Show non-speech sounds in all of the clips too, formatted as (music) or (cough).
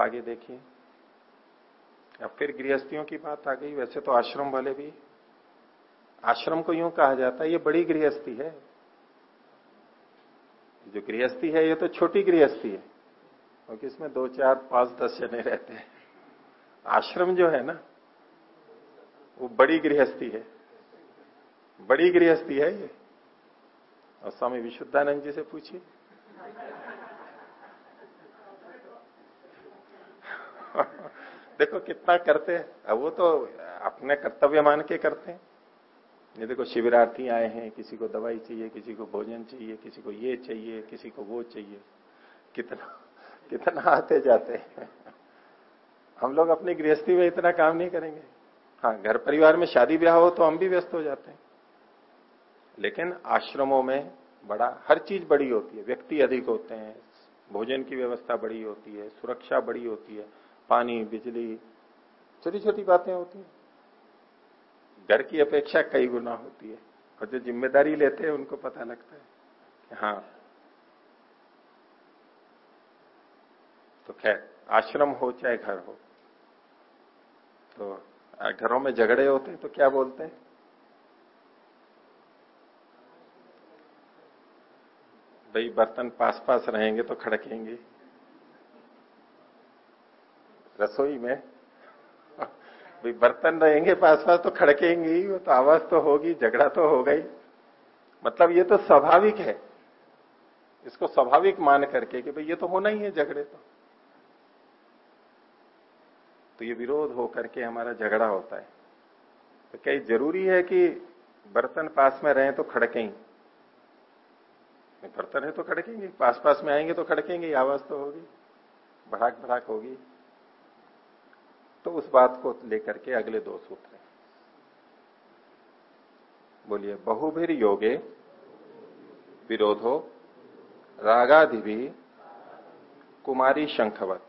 आगे देखिए। अब फिर गृहस्थियों की बात आ गई। वैसे तो आश्रम वाले भी, आश्रम को यूँ कहा जाता है, ये बड़ी गृहस्थी है। जो गृहस्थी है, ये तो छोटी गृहस्थी है। क्योंकि इसमें दो, चार, पाँच, दस जने रहते हैं। आश्रम जो है ना, वो बड़ी गृहस्थी है। बड़ी गृहस्थी है ये। और स्वामी विशुद्धानंद जी से पूछिए। देखो कितना करते हैं। वो तो अपने कर्तव्य मान के करते हैं। ये देखो शिविरार्थी आए हैं, किसी को दवाई चाहिए, किसी को भोजन चाहिए, किसी को ये चाहिए, किसी को वो चाहिए। कितना कितना आते जाते हम लोग अपनी गृहस्थी में इतना काम नहीं करेंगे। हाँ घर परिवार में शादी ब्याह हो तो हम भी व्यस्त हो जाते हैं। लेकिन आश्रमों में बड़ा, हर चीज़ बड़ी होती है। व्यक्ति अधिक होते हैं, भोजन की व्यवस्था बड़ी होती है, सुरक्षा बड़ी होती है। पानी, बिजली छोटी छोटी बातें होती हैं। घर की अपेक्षा कई गुना होती है। और जो ज़िम्मेदारी लेते हैं, उनको पता लगता है कि हाँ। तो खैर, आश्रम हो चाहे घर हो तो घरों में झगड़े होते हैं तो क्या बोलते हैं? भाई, बर्तन पास पास रहेंगे तो खड़केंगे। रसोई में। भाई, बर्तन रहेंगे पास पास तो खड़केंगे ही तो आवाज़ तो होगी, झगड़ा तो होगा ही। मतलब ये तो स्वाभाविक है। इसको स्वाभाविक मान करके कि भाई, ये तो होना ही है झगड़े तो। तो ये विरोध हो करके हमारा झगड़ा होता है। तो क्या ज़रूरी है कि बर्तन पास में रहे तो खड़कें बर्तन है तो खड़केंगे पास पास में आएँगे तो खड़केंगे आवाज़ तो होगी भड़ाक भड़ाक होगी। तो उस बात को लेकर के अगले दो सूत्र बोलिए, बहुभिर योगे, विरोधो रागाधि कुमारी शंखवत।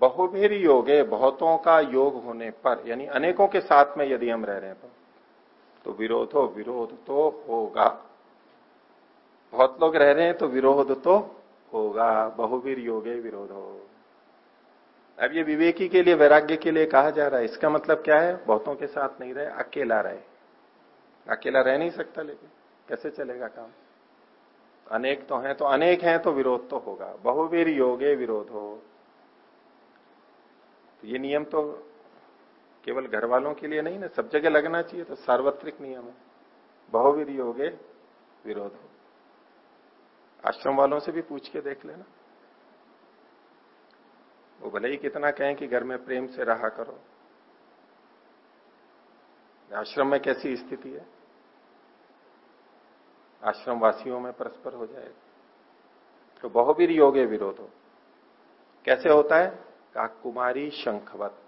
बहुभिर योगे, बहुतों का योग होने पर, यानी अनेकों के साथ में यदि हम रह रहे हैं तो विरोध हो विरोध तो होगा। बहुत लोग रह रहे हैं तो विरोध तो होगा। बहुवीर योगे, विरोध। हो अब ये विवेकी के लिए, वैराग्य के लिए कहा जा रहा है। इसका मतलब क्या है? बहुतों के साथ नहीं रहे, अकेला रहे। अकेला रह नहीं सकता, लेकिन कैसे चलेगा काम? अनेक तो हैं तो अनेक हैं तो विरोध तो होगा। बहुवीर योगे विरोध हो। तो ये नियम तो केवल घर वालों के लिए नहीं ना, सब जगह लगना चाहिए तो सार्वत्रिक नियम है। बहुवीर योगे विरोध हो। आश्रम वालों से भी पूछ के देख लेना। वो भले ही कितना कहें कि घर में प्रेम से रहा करो। आश्रम में कैसी स्थिति है? आश्रम वासियों में परस्पर हो जाएगा। तो बहुवीर योगे विरोध। हो कैसे होता है? का कुमारी शंखवत।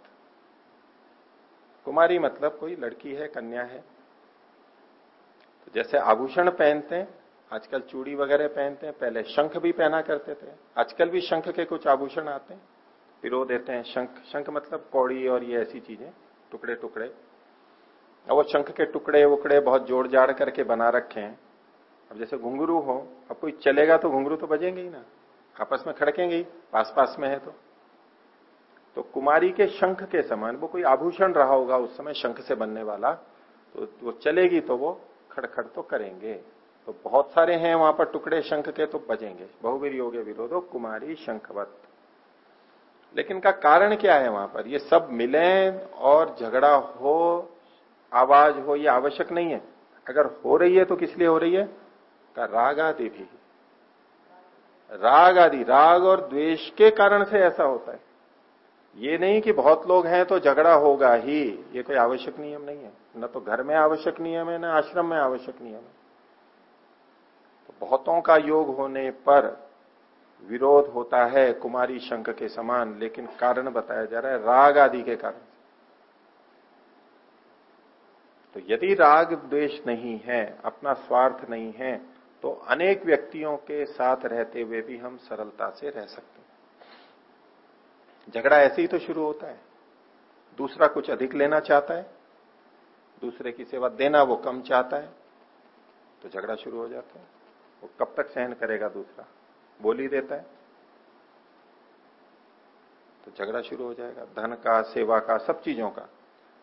कुमारी मतलब कोई लड़की है, कन्या है। तो जैसे आभूषण पहनते हैं, आजकल चूड़ी वगैरह पहनते हैं, पहले शंख भी पहना करते थे। आजकल भी शंख के कुछ आभूषण आते हैं। पिरो देते हैं, शंख। शंख मतलब कौड़ी और ये ऐसी चीज़ें, टुकड़े टुकड़े। अब वो शंख के टुकड़े, उकड़े बहुत जोड़ जाड़ करके बना रखे हैं। अब जैसे घुंगरू हो, अब कोई चलेगा तो घुंगरू तो बजेंगे ही ना। आपस में खड़केंगे ही पास पास में है तो। तो कुमारी के शंख के समान, वो कोई आभूषण रहा होगा उस समय शंख से बनने वाला तो वो चलेगी तो वो खड़खड़ तो करेंगे। तो बहुत सारे हैं वहाँ पर टुकड़े शंख के तो बजेंगे। बहुवीर योगे विरोधो कुमारी शंखवत। लेकिन का कारण क्या है वहाँ पर? ये सब मिले और झगड़ा हो, आवाज़ हो, ये आवश्यक नहीं है। अगर हो रही है तो किस लिए हो रही है? का राग आदि भी। राग आदि, राग और द्वेष के कारण से ऐसा होता है। ये नहीं कि बहुत लोग हैं तो झगड़ा होगा ही। ये कोई आवश्यक नियम नहीं है। न तो घर में आवश्यक नियम है, न आश्रम में आवश्यक नियम है। तो बहुतों का योग होने पर विरोध होता है कुमारी शंख के समान, लेकिन कारण बताया जा रहा है राग आदि के कारण। तो यदि राग द्वेष नहीं है, अपना स्वार्थ नहीं है तो अनेक व्यक्तियों के साथ रहते हुए भी हम सरलता से रह सकते हैं। झगड़ा ऐसे ही तो शुरू होता है। दूसरा कुछ अधिक लेना चाहता है, दूसरे की सेवा देना वो कम चाहता है तो झगड़ा शुरू हो जाता है। वो कब तक सहन करेगा दूसरा? बोल देता है। तो झगड़ा शुरू हो जाएगा। धन का, सेवा का, सब चीज़ों का।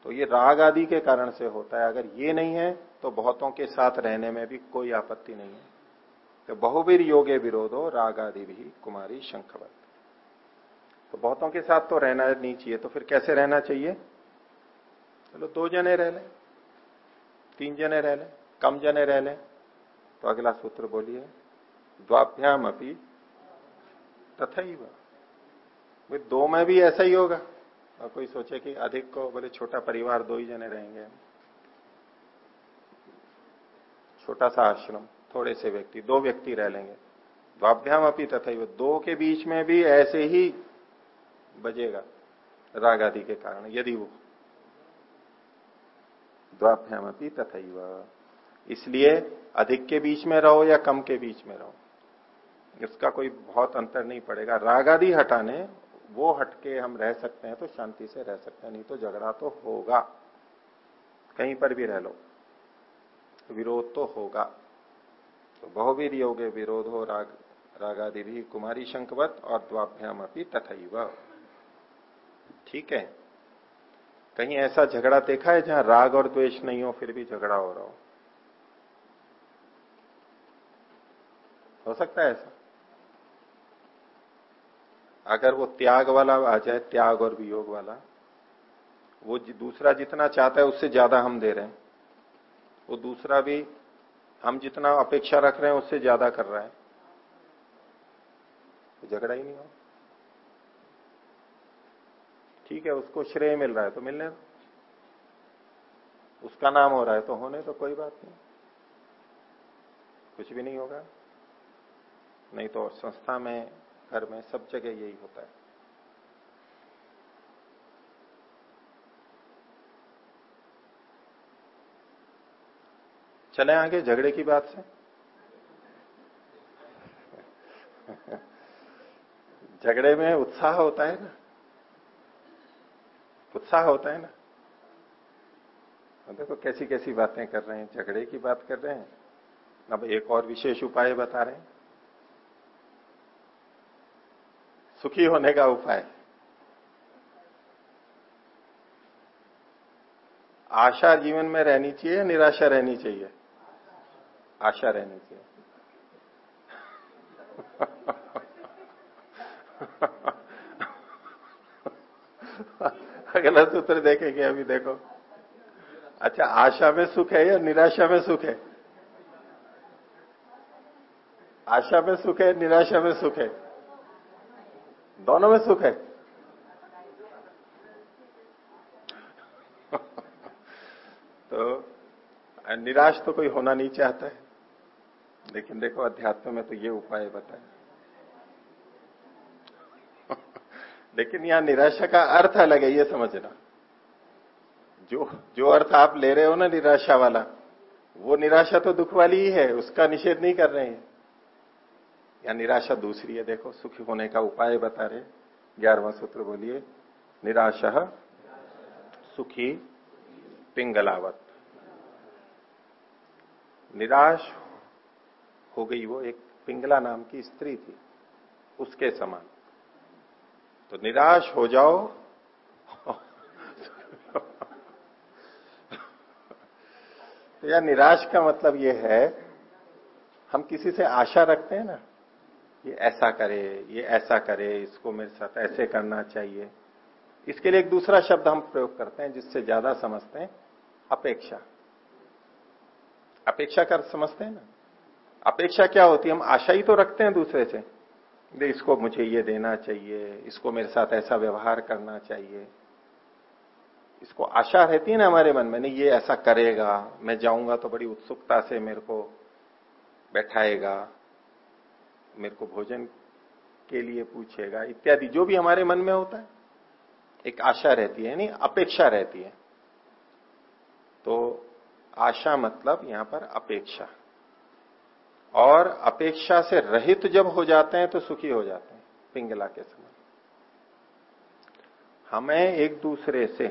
तो ये राग आदि के कारण से होता है। अगर ये नहीं है तो बहुतों के साथ रहने में भी कोई आपत्ति नहीं है। तो बहुवीर योगे विरोधो राग आदि भी कुमारी शंखवत। तो बहुतों के साथ तो रहना नहीं चाहिए तो फिर कैसे रहना चाहिए? चलो दो जने रह लें, तीन जने रह लें, कम जने रह लें। तो अगला सूत्र बोलिए द्वाभ्याम अपनी तथा ही दो में भी ऐसा ही होगा। और कोई सोचे कि अधिक को बोले छोटा परिवार दो ही जने रहेंगे। छोटा सा आश्रम, थोड़े से व्यक्ति, दो व्यक्ति रह लेंगे। द्वाभ्याम अपनी तथा दो के बीच में भी ऐसे ही बजेगा राग आदि के कारण, यदि वो। द्वाभ्याम अपनी तथा इसलिए अधिक के बीच में रहो या कम के बीच में रहो। इसका कोई बहुत अंतर नहीं पड़ेगा। राग आदि हटाने, वो हटके हम रह सकते हैं तो शांति से रह सकते हैं, नहीं तो झगड़ा तो होगा। कहीं पर भी रह लो, विरोध तो होगा। तो बहुवीर योगे विरोध हो, राग, रागादि भी कुमारी शंकवत और द्वाभ्याम अपनी तथा ठीक है? कहीं ऐसा झगड़ा देखा है जहाँ राग और द्वेष नहीं हो, फिर भी झगड़ा हो रहा हो? हो सकता है ऐसा? अगर वो त्याग वाला आ जाए, त्याग और वियोग वाला, वो दूसरा जितना चाहता है उससे ज़्यादा हम दे रहे हैं। वो दूसरा भी हम जितना अपेक्षा रख रहे हैं उससे ज़्यादा कर रहा है। तो झगड़ा ही नहीं हो। ठीक है, उसको श्रेय मिल रहा है तो मिलने दो। उसका नाम हो रहा है तो होने तो कोई बात नहीं। कुछ भी नहीं होगा। नहीं तो संस्था में घर में सब जगह यही होता है। चले आगे झगड़े की बात से। (laughs) झगड़े में उत्साह होता है ना। उत्साह होता है ना। देखो कैसी कैसी बातें कर रहे हैं, झगड़े की बात कर रहे हैं। अब एक और विशेष उपाय बता रहे हैं। सुखी होने का उपाय। आशा जीवन में रहनी चाहिए, निराशा रहनी चाहिए। आशा रहनी चाहिए। अगला सूत्र देखेंगे अभी, देखो। अच्छा आशा में सुख है या निराशा में सुख है? आशा में सुख है, निराशा में सुख है? दोनों में सुख है। (laughs) तो निराश तो कोई होना नहीं चाहता है। लेकिन देखो, अध्यात्म में तो ये उपाय बताए। (laughs) लेकिन यहाँ निराशा का अर्थ अलग है, ये समझना। जो जो अर्थ आप ले रहे हो ना निराशा वाला, वो निराशा तो दुख वाली ही है, उसका निषेध नहीं कर रहे हैं। या निराशा दूसरी है, देखो, सुखी होने का उपाय बता रहे ग्यारहवा सूत्र बोलिए, निराशा, सुखी, पिंगलावत। निराश हो गई वो एक पिंगला नाम की स्त्री थी, उसके समान। तो निराश हो जाओ। तो यार निराश का मतलब ये है, हम किसी से आशा रखते हैं ना ये ऐसा करे, ये ऐसा करे, इसको मेरे साथ ऐसे करना चाहिए। इसके लिए एक दूसरा शब्द हम प्रयोग करते हैं, जिससे ज़्यादा समझते हैं, अपेक्षा। अपेक्षा कर समझते हैं ना? अपेक्षा क्या होती है? हम आशा ही तो रखते हैं दूसरे से। दे, इसको मुझे ये देना चाहिए, इसको मेरे साथ ऐसा व्यवहार करना चाहिए। इसको आशा रहती है ना हमारे मन में, नहीं, ये ऐसा करेगा, मैं जाऊँगा तो बड़ी उत्सुकता से मेरे को बैठाएगा। मेरे को भोजन के लिए पूछेगा, इत्यादि। जो भी हमारे मन में होता है, एक आशा रहती है, यानी अपेक्षा रहती है। तो आशा मतलब यहाँ पर अपेक्षा। और अपेक्षा से रहित जब हो जाते हैं तो सुखी हो जाते हैं, पिंगला के समय हमें एक दूसरे से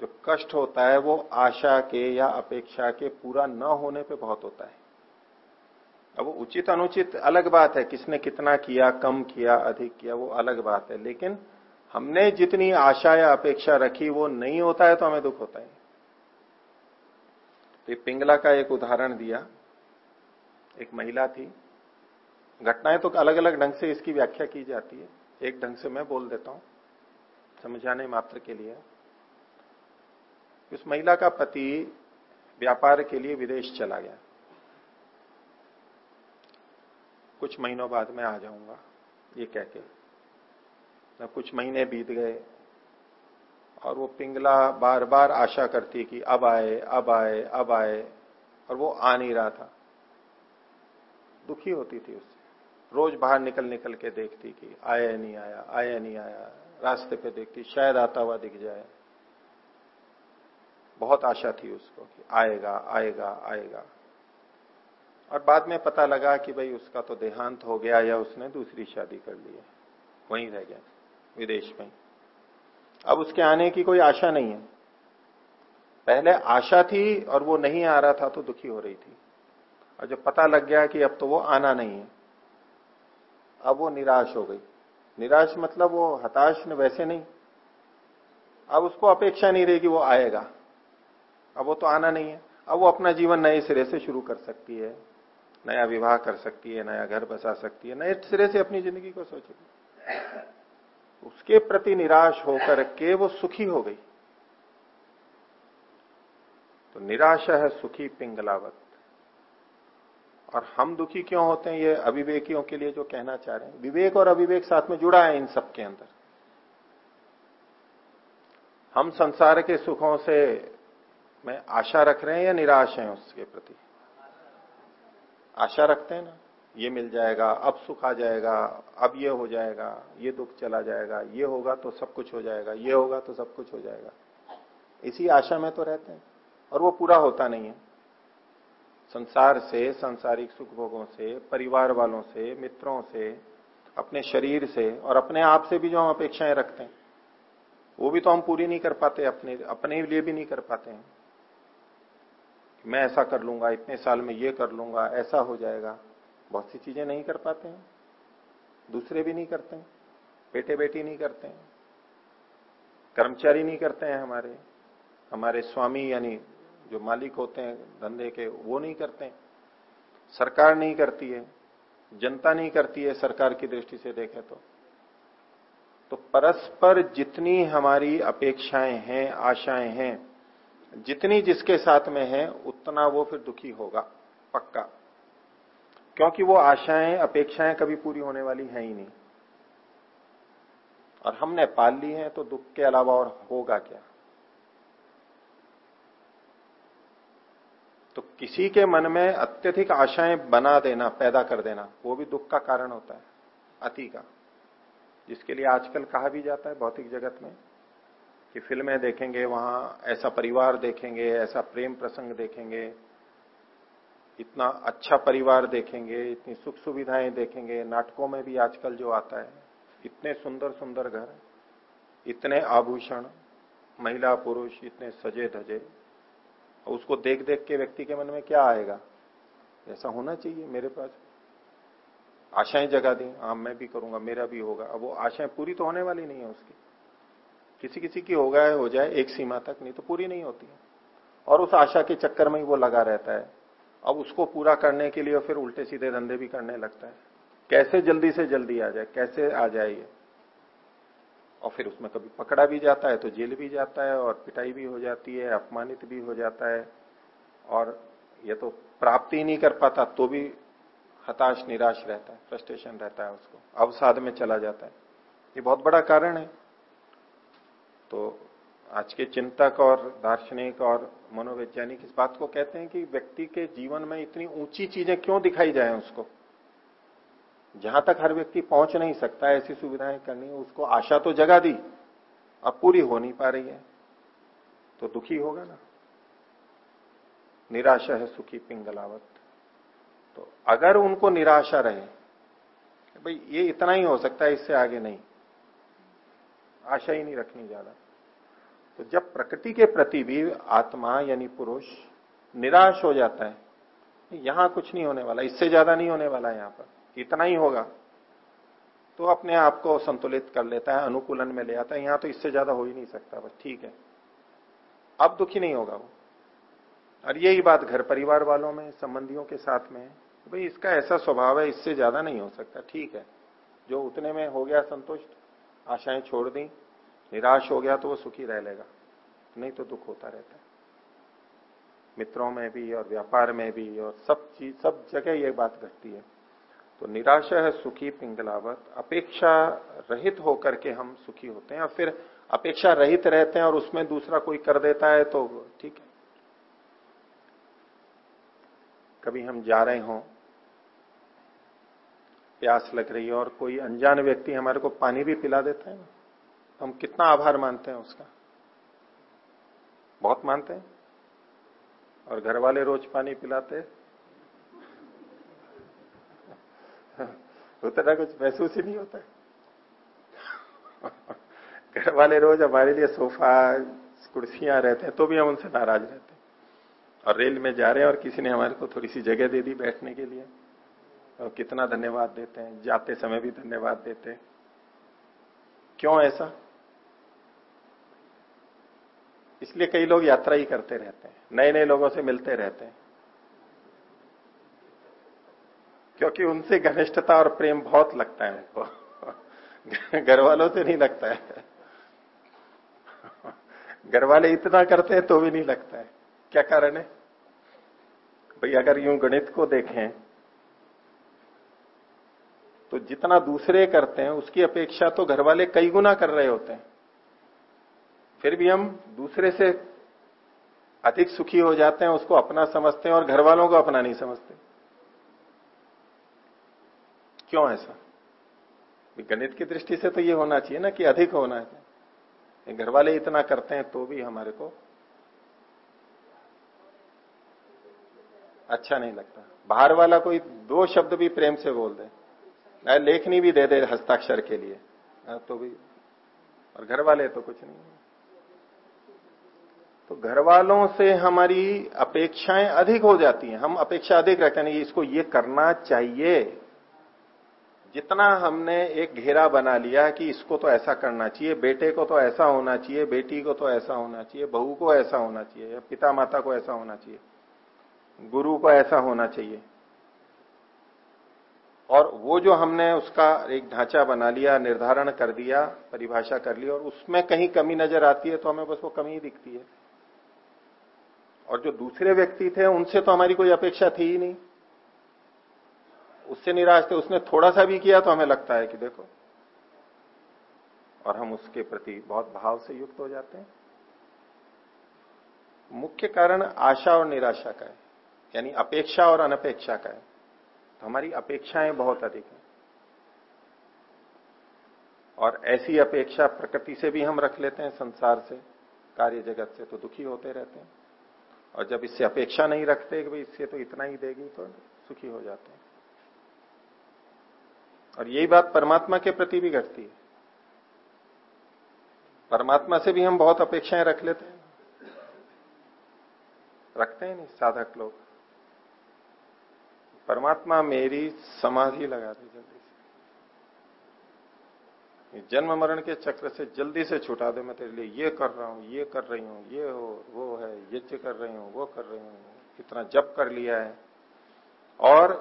जो कष्ट होता है, वो आशा के या अपेक्षा के पूरा न होने पे बहुत होता है। अब उचित अनुचित अलग बात है, किसने कितना किया, कम किया, अधिक किया, वो अलग बात है। लेकिन हमने जितनी आशा या अपेक्षा रखी, वो नहीं होता है तो हमें दुख होता है। तो पिंगला का एक उदाहरण दिया। एक महिला थी। घटनाएँ तो अलग अलग ढंग से इसकी व्याख्या की जाती है। एक ढंग से मैं बोल देता हूँ, समझाने मात्र के लिए। उस महिला का पति व्यापार के लिए विदेश चला गया। कुछ महीनों बाद में आ जाऊँगा, ये कह के। कुछ महीने बीत गए, और वो पिंगला बार बार आशा करती कि अब आए अब आए अब आए, और वो आ नहीं रहा था। दुखी होती थी उससे। रोज बाहर निकल निकल के देखती कि आया नहीं आया आया नहीं आया, रास्ते पे देखती, शायद आता हुआ दिख जाए। बहुत आशा थी उसको कि आएगा आएगा आएगा। और बाद में पता लगा कि भाई उसका तो देहांत हो गया या उसने दूसरी शादी कर ली है। वहीं रह गया, विदेश में। अब उसके आने की कोई आशा नहीं है। पहले आशा थी और वो नहीं आ रहा था तो दुखी हो रही थी। और जब पता लग गया कि अब तो वो आना नहीं है, अब वो निराश हो गई। निराश मतलब वो हताश न वैसे नहीं। अब उसको अपेक्षा नहीं रहेगी वो आएगा। अब वो तो आना नहीं है। अब वो अपना जीवन नए सिरे से शुरू कर सकती है। नया विवाह कर सकती है, नया घर बसा सकती है, नए सिरे से अपनी ज़िंदगी को सोचेगी। उसके प्रति निराश होकर के वो सुखी हो गई। तो निराशा है सुखी पिंगलावत। और हम दुखी क्यों होते हैं, ये अविवेकियों के लिए जो कहना चाह रहे हैं। विवेक और अविवेक साथ में जुड़ा है इन सब के अंदर। हम संसार के सुखों से, में आशा रख रहे हैं या निराश हैं उसके प्रति? आशा रखते हैं ना, ये मिल जाएगा, अब सुख आ जाएगा, अब ये हो जाएगा, ये दुख चला जाएगा, ये होगा तो सब कुछ हो जाएगा, ये होगा तो सब कुछ हो जाएगा। इसी आशा में तो रहते हैं, और वो पूरा होता नहीं है। संसार से, सांसारिक सुख भोगों से, परिवार वालों से, मित्रों से, अपने शरीर से, और अपने आप से भी जो हम अपेक्षाएँ रखते हैं, वो भी तो हम पूरी नहीं कर पाते, अपने अपने लिए भी नहीं कर पाते हैं। मैं ऐसा कर लूँगा, इतने साल में ये कर लूँगा, ऐसा हो जाएगा। बहुत सी चीज़ें नहीं कर पाते हैं। दूसरे भी नहीं करते बेटे बेटी नहीं करते हैं। कर्मचारी नहीं करते हैं हमारे। हमारे स्वामी यानी जो मालिक होते हैं, धंधे के, वो नहीं करते सरकार नहीं करती है। जनता नहीं करती है सरकार की दृष्टि से देखें तो। तो परस्पर जितनी हमारी अपेक्षाएँ हैं, आशाएँ हैं जितनी जिसके साथ में है, उतना वो फिर दुखी होगा, पक्का। क्योंकि वो आशाएँ, अपेक्षाएँ कभी पूरी होने वाली है ही नहीं। और हमने पाल ली है तो दुख के अलावा और होगा क्या? तो किसी के मन में अत्यधिक आशाएँ बना देना, पैदा कर देना, वो भी दुख का कारण होता है, अति का। जिसके लिए आजकल कहा भी जाता है, भौतिक जगत में कि फ़िल्में देखेंगे, वहाँ ऐसा परिवार देखेंगे, ऐसा प्रेम प्रसंग देखेंगे, इतना अच्छा परिवार देखेंगे, इतनी सुख सुविधाएँ देखेंगे, नाटकों में भी आजकल जो आता है, इतने सुंदर सुंदर घर, इतने आभूषण, महिला, पुरुष, इतने सजे धजे उसको देख देख के व्यक्ति के मन में क्या आएगा? ऐसा होना चाहिए मेरे पास। आशाएँ जगा दी हाँ मैं भी करूँगा, मेरा भी होगा, अब वो आशाएँ पूरी तो होने वाली नहीं है उसकी। किसी किसी की होगा हो जाए, एक सीमा तक, नहीं तो पूरी नहीं होती है। और उस आशा के चक्कर में ही वो लगा रहता है। अब उसको पूरा करने के लिए फिर उल्टे सीधे धंधे भी करने लगता है। कैसे जल्दी से जल्दी आ जाए, कैसे आ जाए ये? और फिर उसमें कभी पकड़ा भी जाता है तो जेल भी जाता है और पिटाई भी हो जाती है, अपमानित भी हो जाता है। और ये तो प्राप्ति नहीं कर पाता तो भी हताश, निराश रहता है, फ्रस्ट्रेशन रहता है उसको। अवसाद में चला जाता है। ये बहुत बड़ा कारण है। तो आज के चिंतक और दार्शनिक और मनोवैज्ञानिक इस बात को कहते हैं कि व्यक्ति के जीवन में इतनी ऊँची चीज़ें क्यों दिखाई जाए उसको? जहाँ तक हर व्यक्ति पहुँच नहीं सकता, ऐसी सुविधाएँ करनी उसको आशा तो जगा दी, अब पूरी हो नहीं पा रही है। तो दुखी होगा ना? निराशा है सुखी पिंगलावत। तो अगर उनको निराशा रहे, भाई ये इतना ही हो सकता है, इससे आगे नहीं। आशा ही नहीं रखनी ज़्यादा। तो जब प्रकृति के प्रति भी आत्मा यानी पुरुष निराश हो जाता है यहाँ कुछ नहीं होने वाला, इससे ज़्यादा नहीं होने वाला यहाँ पर, इतना ही होगा। तो अपने आप को संतुलित कर लेता है, अनुकूलन में ले आता है, यहाँ तो इससे ज़्यादा हो ही नहीं सकता, बस ठीक है। अब दुखी नहीं होगा वो। और यही बात घर परिवार वालों में, संबंधियों के साथ में, भाई इसका ऐसा स्वभाव है, इससे ज़्यादा नहीं हो सकता, ठीक है। जो उतने में हो गया संतुष्ट आशाएँ छोड़ दी, निराश हो गया तो वो सुखी रह लेगा। नहीं तो दुख होता रहता है। मित्रों में भी और व्यापार में भी और सब चीज़, सब जगह ये बात घटती है। तो निराशा है, सुखी, पिंगलावत। अपेक्षा रहित होकर के हम सुखी होते हैं और फिर अपेक्षा रहित रहते हैं और उसमें दूसरा कोई कर देता है तो ठीक है। कभी हम जा रहे हों प्यास लग रही है और कोई अनजान व्यक्ति हमारे को पानी भी पिला देता है। ना हम कितना आभार मानते हैं उसका। बहुत मानते हैं। और घर वाले रोज पानी पिलाते उतना (laughs) कुछ महसूस ही नहीं होता। (laughs) घर वाले रोज हमारे लिए सोफा, कुर्सियाँ रहते हैं तो भी हम उनसे नाराज़ रहते हैं। और रेल में जा रहे हैं और किसी ने हमारे को थोड़ी सी जगह दे दी बैठने के लिए। और कितना धन्यवाद देते हैं, जाते समय भी धन्यवाद देते हैं। क्यों ऐसा? इसलिए कई लोग यात्रा ही करते रहते हैं नए नए लोगों से मिलते रहते हैं। क्योंकि उनसे घनिष्ठता और प्रेम बहुत लगता है उनको। (laughs) घर वालों से नहीं लगता है। (laughs) घर वाले इतना करते हैं तो भी नहीं लगता है। क्या कारण है? भाई, अगर यूँ गणित को देखें तो जितना दूसरे करते हैं, उसकी अपेक्षा तो घर वाले कई गुना कर रहे होते हैं। फिर भी हम दूसरे से अधिक सुखी हो जाते हैं, उसको अपना समझते हैं और घर वालों को अपना नहीं समझते। क्यों ऐसा? गणित की दृष्टि से तो ये होना चाहिए ना कि अधिक होना है। घर वाले इतना करते हैं तो भी हमारे को अच्छा नहीं लगता। बाहर वाला कोई दो शब्द भी प्रेम से बोल दे। लेखनी भी दे दे हस्ताक्षर के लिए। तो भी। और घर वाले तो कुछ नहीं। तो घर वालों से हमारी अपेक्षाएँ अधिक हो जाती हैं। हम अपेक्षा अधिक रखते हैं इसको ये करना चाहिए। जितना हमने एक घेरा बना लिया कि इसको तो ऐसा करना चाहिए, बेटे को तो ऐसा होना चाहिए, बेटी को तो ऐसा होना चाहिए, बहू को ऐसा होना चाहिए, या पिता माता को ऐसा होना चाहिए, गुरु को ऐसा होना चाहिए। और वो जो हमने उसका एक ढांचा बना लिया, निर्धारण कर दिया, परिभाषा कर ली, और उसमें कहीं कमी नज़र आती है तो हमें बस वो कमी ही दिखती है। और जो दूसरे व्यक्ति थे, उनसे तो हमारी कोई अपेक्षा थी ही नहीं। उससे निराश थे, उसने थोड़ा सा भी किया तो हमें लगता है कि देखो, और हम उसके प्रति बहुत भाव से युक्त हो जाते हैं। मुख्य कारण आशा और निराशा का है, यानी अपेक्षा और अनपेक्षा का है। तो हमारी अपेक्षाएँ बहुत अधिक हैं। और ऐसी अपेक्षा प्रकृति से भी हम रख लेते हैं, संसार से, कार्य जगत से तो दुखी होते रहते हैं। और जब इससे अपेक्षा नहीं रखते कि भाई इससे तो इतना ही देगी तो सुखी हो जाते हैं। और यही बात परमात्मा के प्रति भी घटती है। परमात्मा से भी हम बहुत अपेक्षाएँ रख लेते हैं। रखते हैं नहीं, साधक लोग। परमात्मा मेरी समाधि लगा दी जल्दी से। जन्म मरण के चक्र से जल्दी से छुटा दे मैं तेरे लिए। ये कर रहा हूँ, ये कर रही हूँ, ये हो, वो है यज्ञ कर रही हूँ, वो कर रही हूँ, कितना जप कर लिया है। और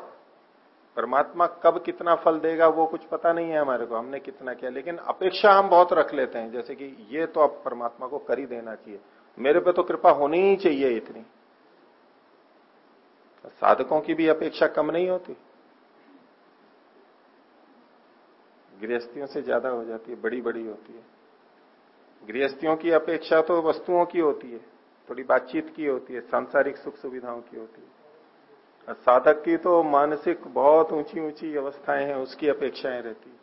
परमात्मा कब कितना फल देगा वो कुछ पता नहीं है हमारे को, हमने कितना किया। लेकिन अपेक्षा हम बहुत रख लेते हैं, जैसे कि ये तो अब परमात्मा को कर ही देना चाहिए। मेरे पे तो कृपा होनी ही चाहिए इतनी। साधकों की भी अपेक्षा कम नहीं होती। गृहस्थियों से ज़्यादा हो जाती है बड़ी बड़ी होती है। गृहस्थियों की अपेक्षा तो वस्तुओं की होती है, थोड़ी बातचीत की होती है, सांसारिक सुख सुविधाओं की होती है। और साधक की तो मानसिक बहुत ऊँची ऊँची अवस्थाएँ हैं, उसकी अपेक्षाएँ रहती है।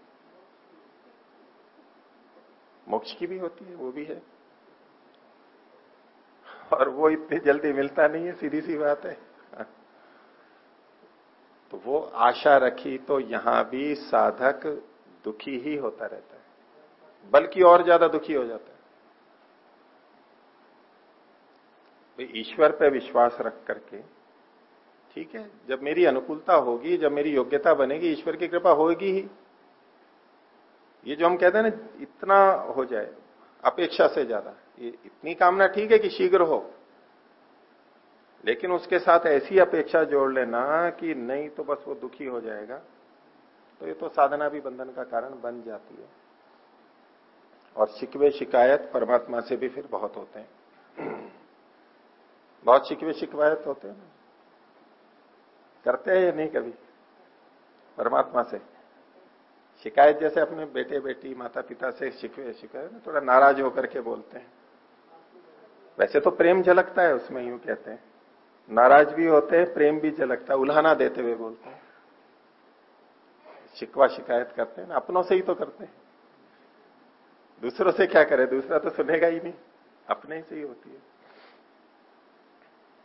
मोक्ष की भी होती है, वो भी है। और वो इतनी जल्दी मिलता नहीं है सीधी सी बात है। तो वो आशा रखी तो यहाँ भी साधक दुखी ही होता रहता है। बल्कि और ज़्यादा दुखी हो जाता है। ईश्वर पे विश्वास रख करके, ठीक है, जब मेरी अनुकूलता होगी, जब मेरी योग्यता बनेगी, ईश्वर की कृपा होगी ही। ये जो हम कहते हैं ना, इतना हो जाए, अपेक्षा से ज़्यादा, ये इतनी कामना ठीक है कि शीघ्र हो। लेकिन उसके साथ ऐसी अपेक्षा जोड़ लेना कि नहीं तो बस वो दुखी हो जाएगा। तो ये तो साधना भी बंधन का कारण बन जाती है। और शिकवे शिकायत परमात्मा से भी फिर बहुत होते हैं। बहुत शिकवे शिकायत होते हैं। करते हैं या नहीं कभी? परमात्मा से। शिकायत जैसे अपने बेटे, बेटी माता पिता से शिकवे, शिकायत थोड़ा नाराज़ होकर के बोलते हैं। वैसे तो प्रेम झलकता है, उसमें यूँ कहते हैं। नाराज़ भी होते हैं प्रेम भी झलकता है उल्हाना देते हुए बोलते हैं। शिकवा शिकायत करते हैं ना, अपनों से ही तो करते हैं। दूसरों से क्या करे, दूसरा तो सुनेगा ही नहीं, अपने से ही होती है।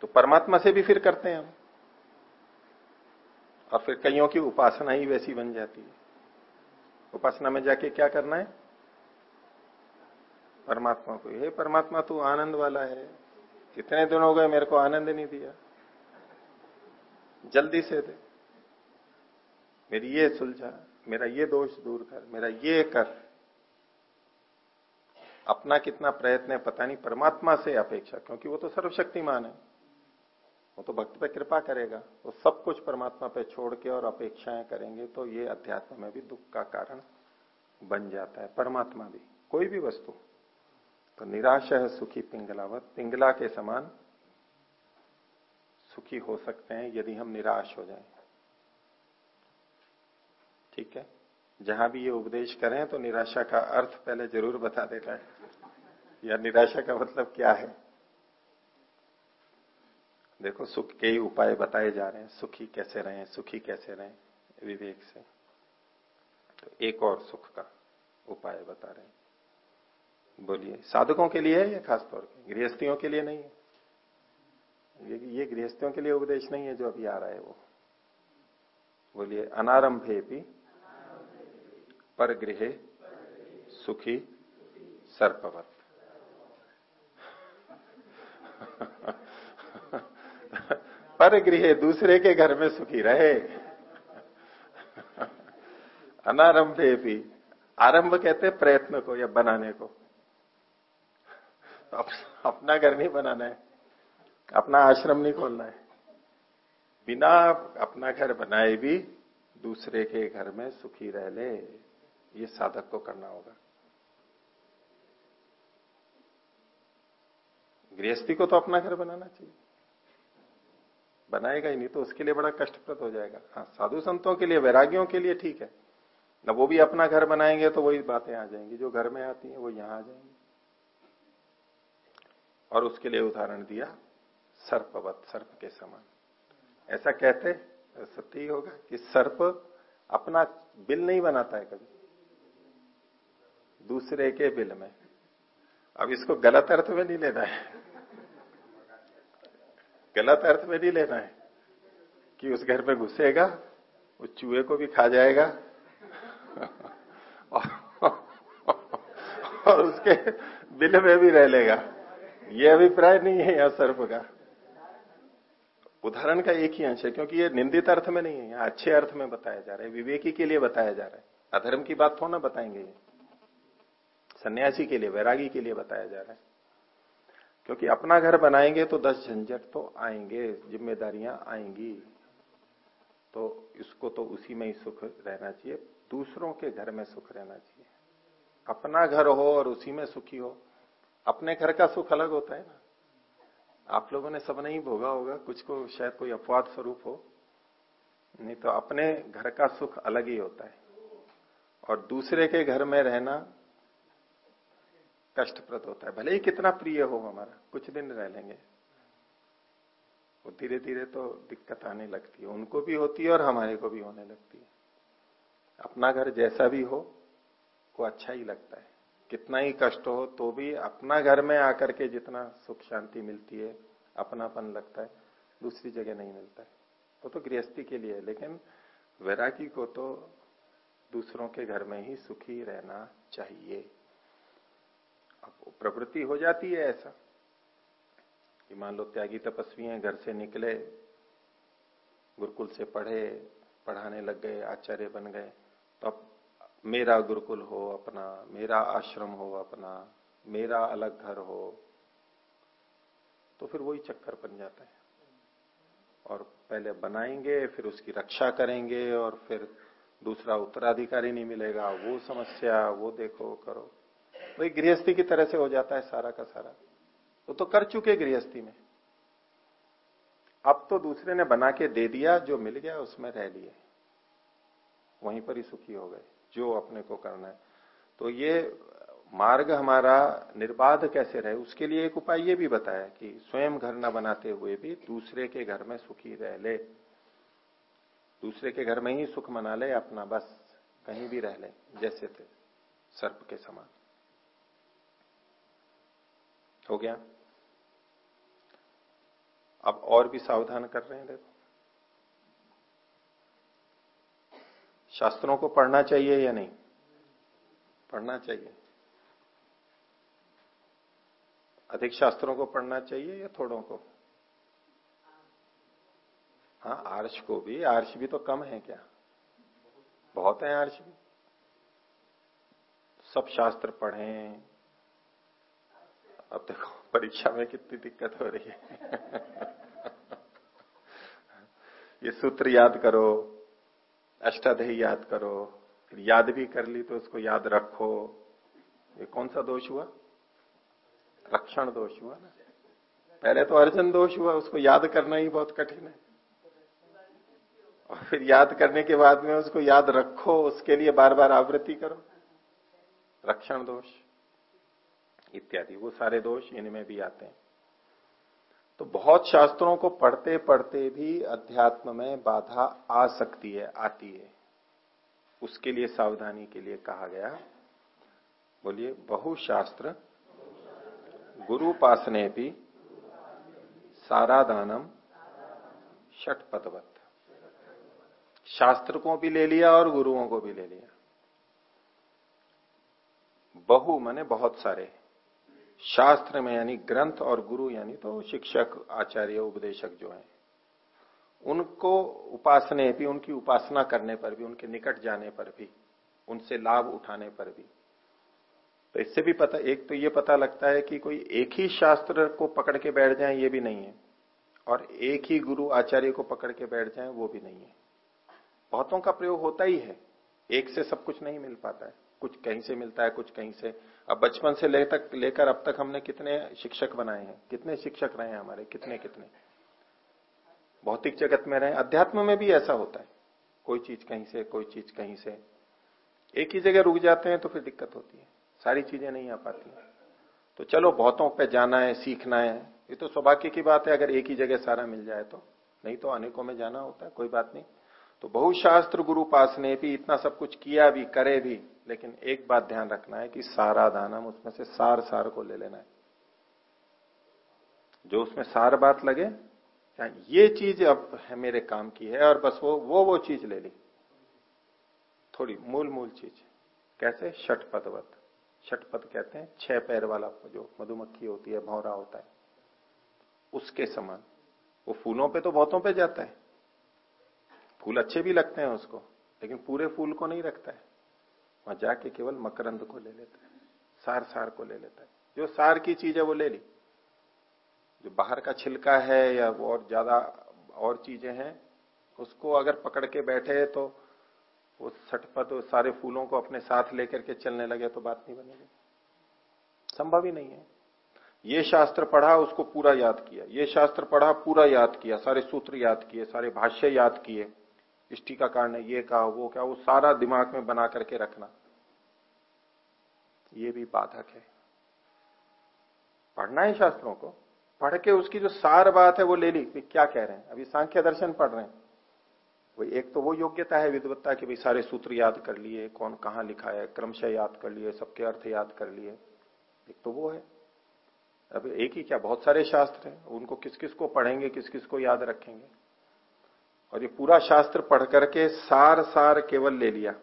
तो परमात्मा से भी फिर करते हैं हम। और फिर कईयों की उपासना ही वैसी बन जाती है। उपासना में जाके क्या करना है? परमात्मा को, हे परमात्मा, तू आनंद वाला है कितने दिन हो गए मेरे को आनंद नहीं दिया। जल्दी से दे। मेरी ये सुलझा, मेरा ये दोष दूर कर, मेरा ये कर। अपना कितना प्रयत्न है, पता नहीं, परमात्मा से अपेक्षा, क्योंकि वो तो सर्वशक्तिमान है। वो तो भक्त पे कृपा करेगा। वो सब कुछ परमात्मा पे छोड़ के और अपेक्षाएँ करेंगे तो ये अध्यात्म में भी दुख का कारण बन जाता है, परमात्मा भी, कोई भी वस्तु। तो निराश है, सुखी पिंगलावत। पिंगला के समान सुखी हो सकते हैं यदि हम निराश हो जाएँ। ठीक है? जहाँ भी ये उपदेश करें तो निराशा का अर्थ पहले ज़रूर बता देता है। या निराशा का मतलब क्या है? देखो, सुख के ही उपाय बताए जा रहे हैं। सुखी कैसे रहें, सुखी कैसे रहें? विवेक से। तो एक और सुख का उपाय बता रहे हैं। बोलिए साधकों के लिए है या खासतौर पर गृहस्थियों के लिए नहीं है। ये, ये गृहस्थियों के लिए उपदेश नहीं है जो अभी आ रहा है वो। बोलिए अनारंभे भी पर गृह सुखी सर्पवत। पर गृह दूसरे के घर में सुखी रहे। अनारंभे भी आरंभ कहते हैं प्रयत्न को या बनाने को। तो अपना घर नहीं बनाना है, अपना आश्रम नहीं खोलना है। बिना अपना घर बनाए भी दूसरे के घर में सुखी रह ले, ये साधक को करना होगा। गृहस्थी को तो अपना घर बनाना चाहिए। बनाएगा ही नहीं तो उसके लिए बड़ा कष्टप्रद हो जाएगा। हाँ साधु संतों के लिए, वैरागियों के लिए ठीक है। न वो भी अपना घर बनाएँगे तो वही बातें आ जाएँगी। जो घर में आती हैं, वो यहाँ आ जाएँगी। और उसके लिए उदाहरण दिया, सर्पवत, सर्प के समान। ऐसा कहते सत्य ही होगा कि सर्प अपना बिल नहीं बनाता है कभी। दूसरे के बिल में। अब इसको गलत अर्थ में नहीं लेना है। गलत अर्थ में नहीं लेना है कि उस घर में घुसेगा, उस चूहे को भी खा जाएगा और उसके बिल में भी रह लेगा। ये अभिप्राय नहीं है यहाँ सर्प का। उदाहरण का एक ही अंश है, क्योंकि ये निंदित अर्थ में नहीं है, यहाँ अच्छे अर्थ में बताया जा रहा है, विवेकी के लिए बताया जा रहा है। अधर्म की बात थोड़ा ना बताएँगे ये। सन्यासी के लिए, वैरागी के लिए बताया जा रहा है। क्योंकि अपना घर बनाएँगे तो दस झंझट तो आएँगे, जिम्मेदारियाँ आएँगी। तो इसको तो उसी में ही सुख रहना चाहिए, दूसरों के घर में सुख रहना चाहिए। अपना घर हो और उसी में सुखी हो। अपने घर का सुख अलग होता है ना। आप लोगों ने सब नहीं भोगा होगा, कुछ को शायद कोई अपवाद स्वरूप हो। नहीं तो अपने घर का सुख अलग ही होता है। और दूसरे के घर में रहना कष्टप्रद होता है। भले ही कितना प्रिय हो हमारा, कुछ दिन रह लेंगे। वो धीरे धीरे तो दिक्कत आने लगती है। उनको भी होती है और हमारे को भी होने लगती है। अपना घर जैसा भी हो, वो अच्छा ही लगता है। कितना ही कष्ट हो तो भी अपना घर में आकर के जितना सुख शांति मिलती है, अपनापन लगता है, दूसरी जगह नहीं मिलता है। वो तो गृहस्थी के लिए है, लेकिन वैरागी को तो दूसरों के घर में ही सुखी रहना चाहिए। अब प्रवृत्ति हो जाती है ऐसा कि मान लो त्यागी तपस्वी हैं, घर से निकले, गुरुकुल से पढ़े, पढ़ाने लग गए, आचार्य बन गए तो अब मेरा गुरुकुल हो अपना, मेरा आश्रम हो अपना, मेरा अलग घर हो तो फिर वही चक्कर बन जाता है। और पहले बनाएँगे, फिर उसकी रक्षा करेंगे, और फिर दूसरा उत्तराधिकारी नहीं मिलेगा, वो समस्या, वो देखो, करो। वही गृहस्थी की तरह से हो जाता है सारा का सारा। वो तो कर चुके गृहस्थी में। अब तो दूसरे ने बना के दे दिया, जो मिल गया उसमें रह लिए। वहीं पर ही सुखी हो गए। जो अपने को करना है। तो ये मार्ग हमारा निर्बाध कैसे रहे, उसके लिए एक उपाय ये भी बताया कि स्वयं घर न बनाते हुए भी दूसरे के घर में सुखी रह ले। दूसरे के घर में ही सुख मना ले, अपना बस कहीं भी रह ले, जैसे थे, सर्प के समान। हो गया? अब और भी सावधान कर रहे हैं, देखो। शास्त्रों को पढ़ना चाहिए या नहीं? पढ़ना चाहिए। अधिक शास्त्रों को पढ़ना चाहिए या थोड़ों को? हाँ आर्ष को भी। आर्ष भी तो कम है क्या? बहुत है आर्ष भी। सब शास्त्र पढ़ें। अब देखो, परीक्षा में कितनी दिक्कत हो रही है। (laughs) ये सूत्र याद करो। अष्टाध्यायी याद करो, फिर याद भी कर ली तो उसको याद रखो। ये कौन सा दोष हुआ? रक्षण दोष हुआ ना? पहले तो अर्जन दोष हुआ, उसको याद करना ही बहुत कठिन है। और फिर याद करने के बाद में उसको याद रखो, उसके लिए बार बार आवृत्ति करो। रक्षण दोष, इत्यादि, वो सारे दोष इनमें भी आते हैं। तो बहुत शास्त्रों को पढ़ते पढ़ते भी अध्यात्म में बाधा आ सकती है, आती है। उसके लिए सावधानी के लिए कहा गया, बोलिए, बहुशास्त्र गुरु पासने भी सारादानम षटपतवत शास्त्र को भी ले लिया और गुरुओं को भी ले लिया। बहु, माने बहुत सारे। शास्त्र में यानी ग्रंथ और गुरु यानी तो शिक्षक, आचार्य, उपदेशक जो हैं, उनको उपासने भी, उनकी उपासना करने पर भी, उनके निकट जाने पर भी, उनसे लाभ उठाने पर भी। तो इससे भी पता, एक तो ये पता लगता है कि कोई एक ही शास्त्र को पकड़ के बैठ जाए, ये भी नहीं है। और एक ही गुरु, आचार्य को पकड़ के बैठ जाए, वो भी नहीं है। बहुतों का प्रयोग होता ही है। एक से सब कुछ नहीं मिल पाता है। कुछ कहीं से मिलता है, कुछ कहीं से। अब बचपन से ले तक, लेकर अब तक हमने कितने शिक्षक बनाए हैं? कितने शिक्षक रहे हैं हमारे? कितने कितने? भौतिक जगत में रहे। अध्यात्म में भी ऐसा होता है। कोई चीज़ कहीं से, कोई चीज़ कहीं से। एक ही जगह रुक जाते हैं तो फिर दिक्कत होती है। सारी चीज़ें नहीं आ पाती तो चलो, बहुतों पे जाना है, सीखना है। ये तो सौभाग्य की बात है, अगर एक ही जगह सारा मिल जाए तो। नहीं तो अनेकों में जाना होता है, कोई बात नहीं। तो बहुशास्त्र गुरु पास ने भी इतना सब कुछ किया भी, करे भी। लेकिन एक बात ध्यान रखना है कि सारा दानम उसमें से सार सार को ले लेना है। जो उसमें सार बात लगे ये चीज़ अब मेरे काम की है और बस वो वो वो चीज़ ले ली। थोड़ी मूल मूल चीज़। कैसे? षटपदवत। षटपद कहते हैं, छह पैर वाला जो मधुमक्खी होती है, भौरा होता है, उसके समान। वो फूलों पे तो बहुतों पे जाता है। फूल अच्छे भी लगते हैं उसको, लेकिन पूरे फूल को नहीं रखता है। वहाँ जाके केवल मकरंद को ले लेता है सार सार को ले लेता है। जो सार की चीज़ है वो ले ली। जो बाहर का छिलका है या वो और ज़्यादा और चीज़ें हैं, उसको अगर पकड़ के बैठे तो वो सटपट सारे फूलों को अपने साथ लेकर के चलने लगे तो बात नहीं बनेगी। संभव ही नहीं है। ये शास्त्र पढ़ा, उसको पूरा याद किया। ये शास्त्र पढ़ा, पूरा याद किया। सारे सूत्र याद किए, सारे भाष्य याद किए। इष्टि का कारण है, ये कहा, वो क्या वो सारा दिमाग में बना करके रखना। ये भी बाधक है। पढ़ना है शास्त्रों को, पढ़ के उसकी जो सार बात है वो ले ली कि क्या कह रहे हैं। अभी सांख्य दर्शन पढ़ रहे हैं। वही एक तो वो योग्यता है विद्वत्ता की भाई सारे सूत्र याद कर लिए, कौन कहाँ लिखा है, क्रमशः याद कर लिए, सबके अर्थ याद कर लिए। एक तो वो है। अब एक ही क्या, बहुत सारे शास्त्र हैं, उनको किस किस को पढ़ेंगे किस किस को याद रखेंगे? और ये पूरा शास्त्र पढ़ करके सार सार केवल ले लिया।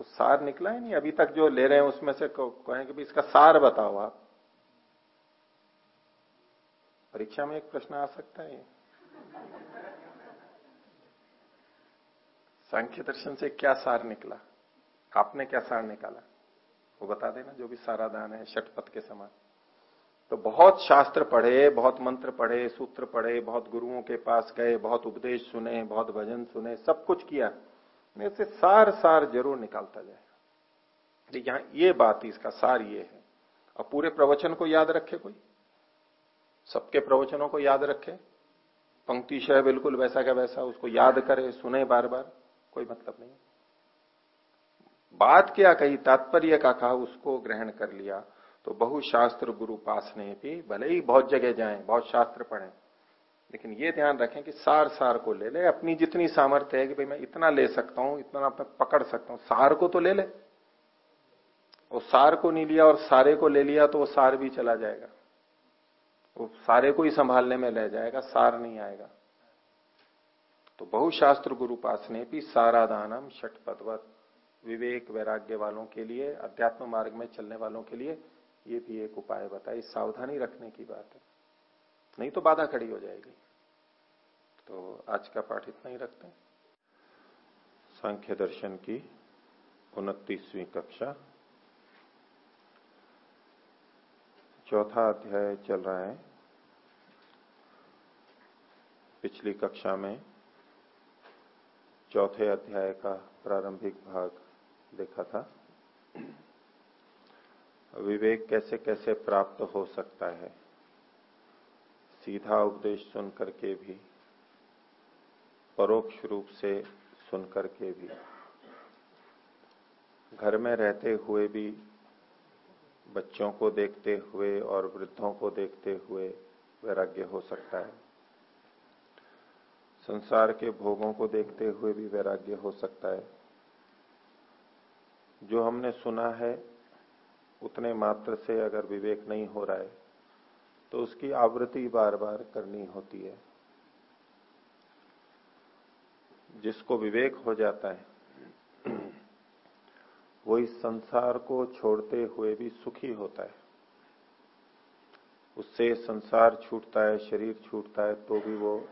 कुछ सार निकला है नहीं। अभी तक जो ले रहे हैं उसमें से कहें कि इसका सार बताओ आप। परीक्षा में एक प्रश्न आ सकता है। सांख्य दर्शन से क्या सार निकला? आपने क्या सार निकाला? वो बता देना, जो भी सारा दान है, षटपथ के समान। तो बहुत शास्त्र पढ़े, बहुत मंत्र पढ़े, सूत्र पढ़े, बहुत गुरुओं के पास गए, बहुत उपदेश सुने, बहुत भजन सुने, सब कुछ किया। से सार सार ज़रूर निकालता जाए। यहाँ ये बात इसका सार ये है। और पूरे प्रवचन को याद रखे कोई? सबके प्रवचनों को याद रखे? पंक्ति शय बिल्कुल वैसा का वैसा, उसको याद करे, सुने बार बार कोई मतलब नहीं। बात क्या कही, तात्पर्य का कहा, उसको ग्रहण कर लिया। तो बहुशास्त्र गुरु पास ने भी, भले ही बहुत जगह जाएँ, बहुत शास्त्र पढ़ें लेकिन ये ध्यान रखें कि सार सार को ले ले, अपनी जितनी सामर्थ्य है कि भाई मैं इतना ले सकता हूँ, इतना मैं पकड़ सकता हूँ। सार को तो ले ले। वो सार को नहीं लिया और सारे को ले लिया तो वो सार भी चला जाएगा। वो सारे को ही संभालने में ले जाएगा, सार नहीं आएगा। तो बहुशास्त्र गुरु पास ने भी सारा दानम षटपदवत, विवेक वैराग्य वालों के लिए, अध्यात्म मार्ग में चलने वालों के लिए ये भी एक उपाय बताई सावधानी रखने की बात है। नहीं तो बाधा खड़ी हो जाएगी। तो आज का पाठ इतना ही रखते हैं। सांख्य दर्शन की उनतीसवीं कक्षा। चौथा अध्याय चल रहा है। पिछली कक्षा में चौथे अध्याय का प्रारंभिक भाग देखा था। विवेक कैसे कैसे प्राप्त हो सकता है? सीधा उपदेश सुन करके भी परोक्ष रूप से सुन करके भी। घर में रहते हुए भी, बच्चों को देखते हुए और वृद्धों को देखते हुए वैराग्य हो सकता है। संसार के भोगों को देखते हुए भी वैराग्य हो सकता है। जो हमने सुना है, उतने मात्र से अगर विवेक नहीं हो रहा है तो उसकी आवृत्ति बार बार करनी होती है। जिसको विवेक हो जाता है, वो इस संसार को छोड़ते हुए भी सुखी होता है। उससे संसार छूटता है, शरीर छूटता है तो भी वो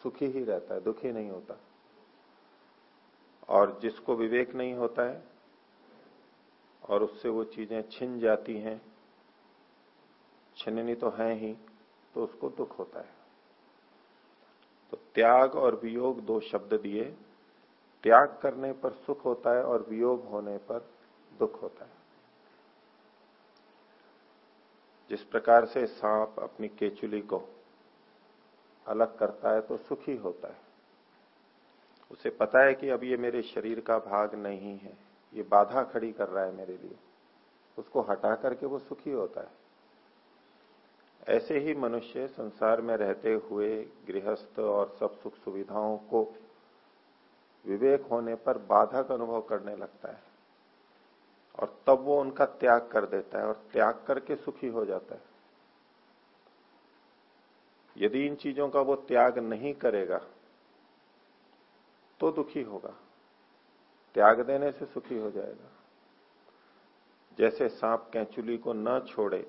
सुखी ही रहता है, दुखी नहीं होता। और जिसको विवेक नहीं होता है, और उससे वो चीज़ें छिन जाती हैं, छिननी तो है ही तो उसको दुख होता है। तो त्याग और वियोग दो शब्द दिए। त्याग करने पर सुख होता है और वियोग होने पर दुख होता है। जिस प्रकार से सांप अपनी केचुली को अलग करता है तो सुखी होता है। उसे पता है कि अब ये मेरे शरीर का भाग नहीं है। ये बाधा खड़ी कर रहा है मेरे लिए। उसको हटा करके वो सुखी होता है। ऐसे ही मनुष्य संसार में रहते हुए गृहस्थ और सब सुख सुविधाओं को विवेक होने पर बाधक अनुभव करने लगता है और तब वो उनका त्याग कर देता है और त्याग करके सुखी हो जाता है। यदि इन चीज़ों का वो त्याग नहीं करेगा तो दुखी होगा। त्याग देने से सुखी हो जाएगा। जैसे सांप कैचुली को न छोड़े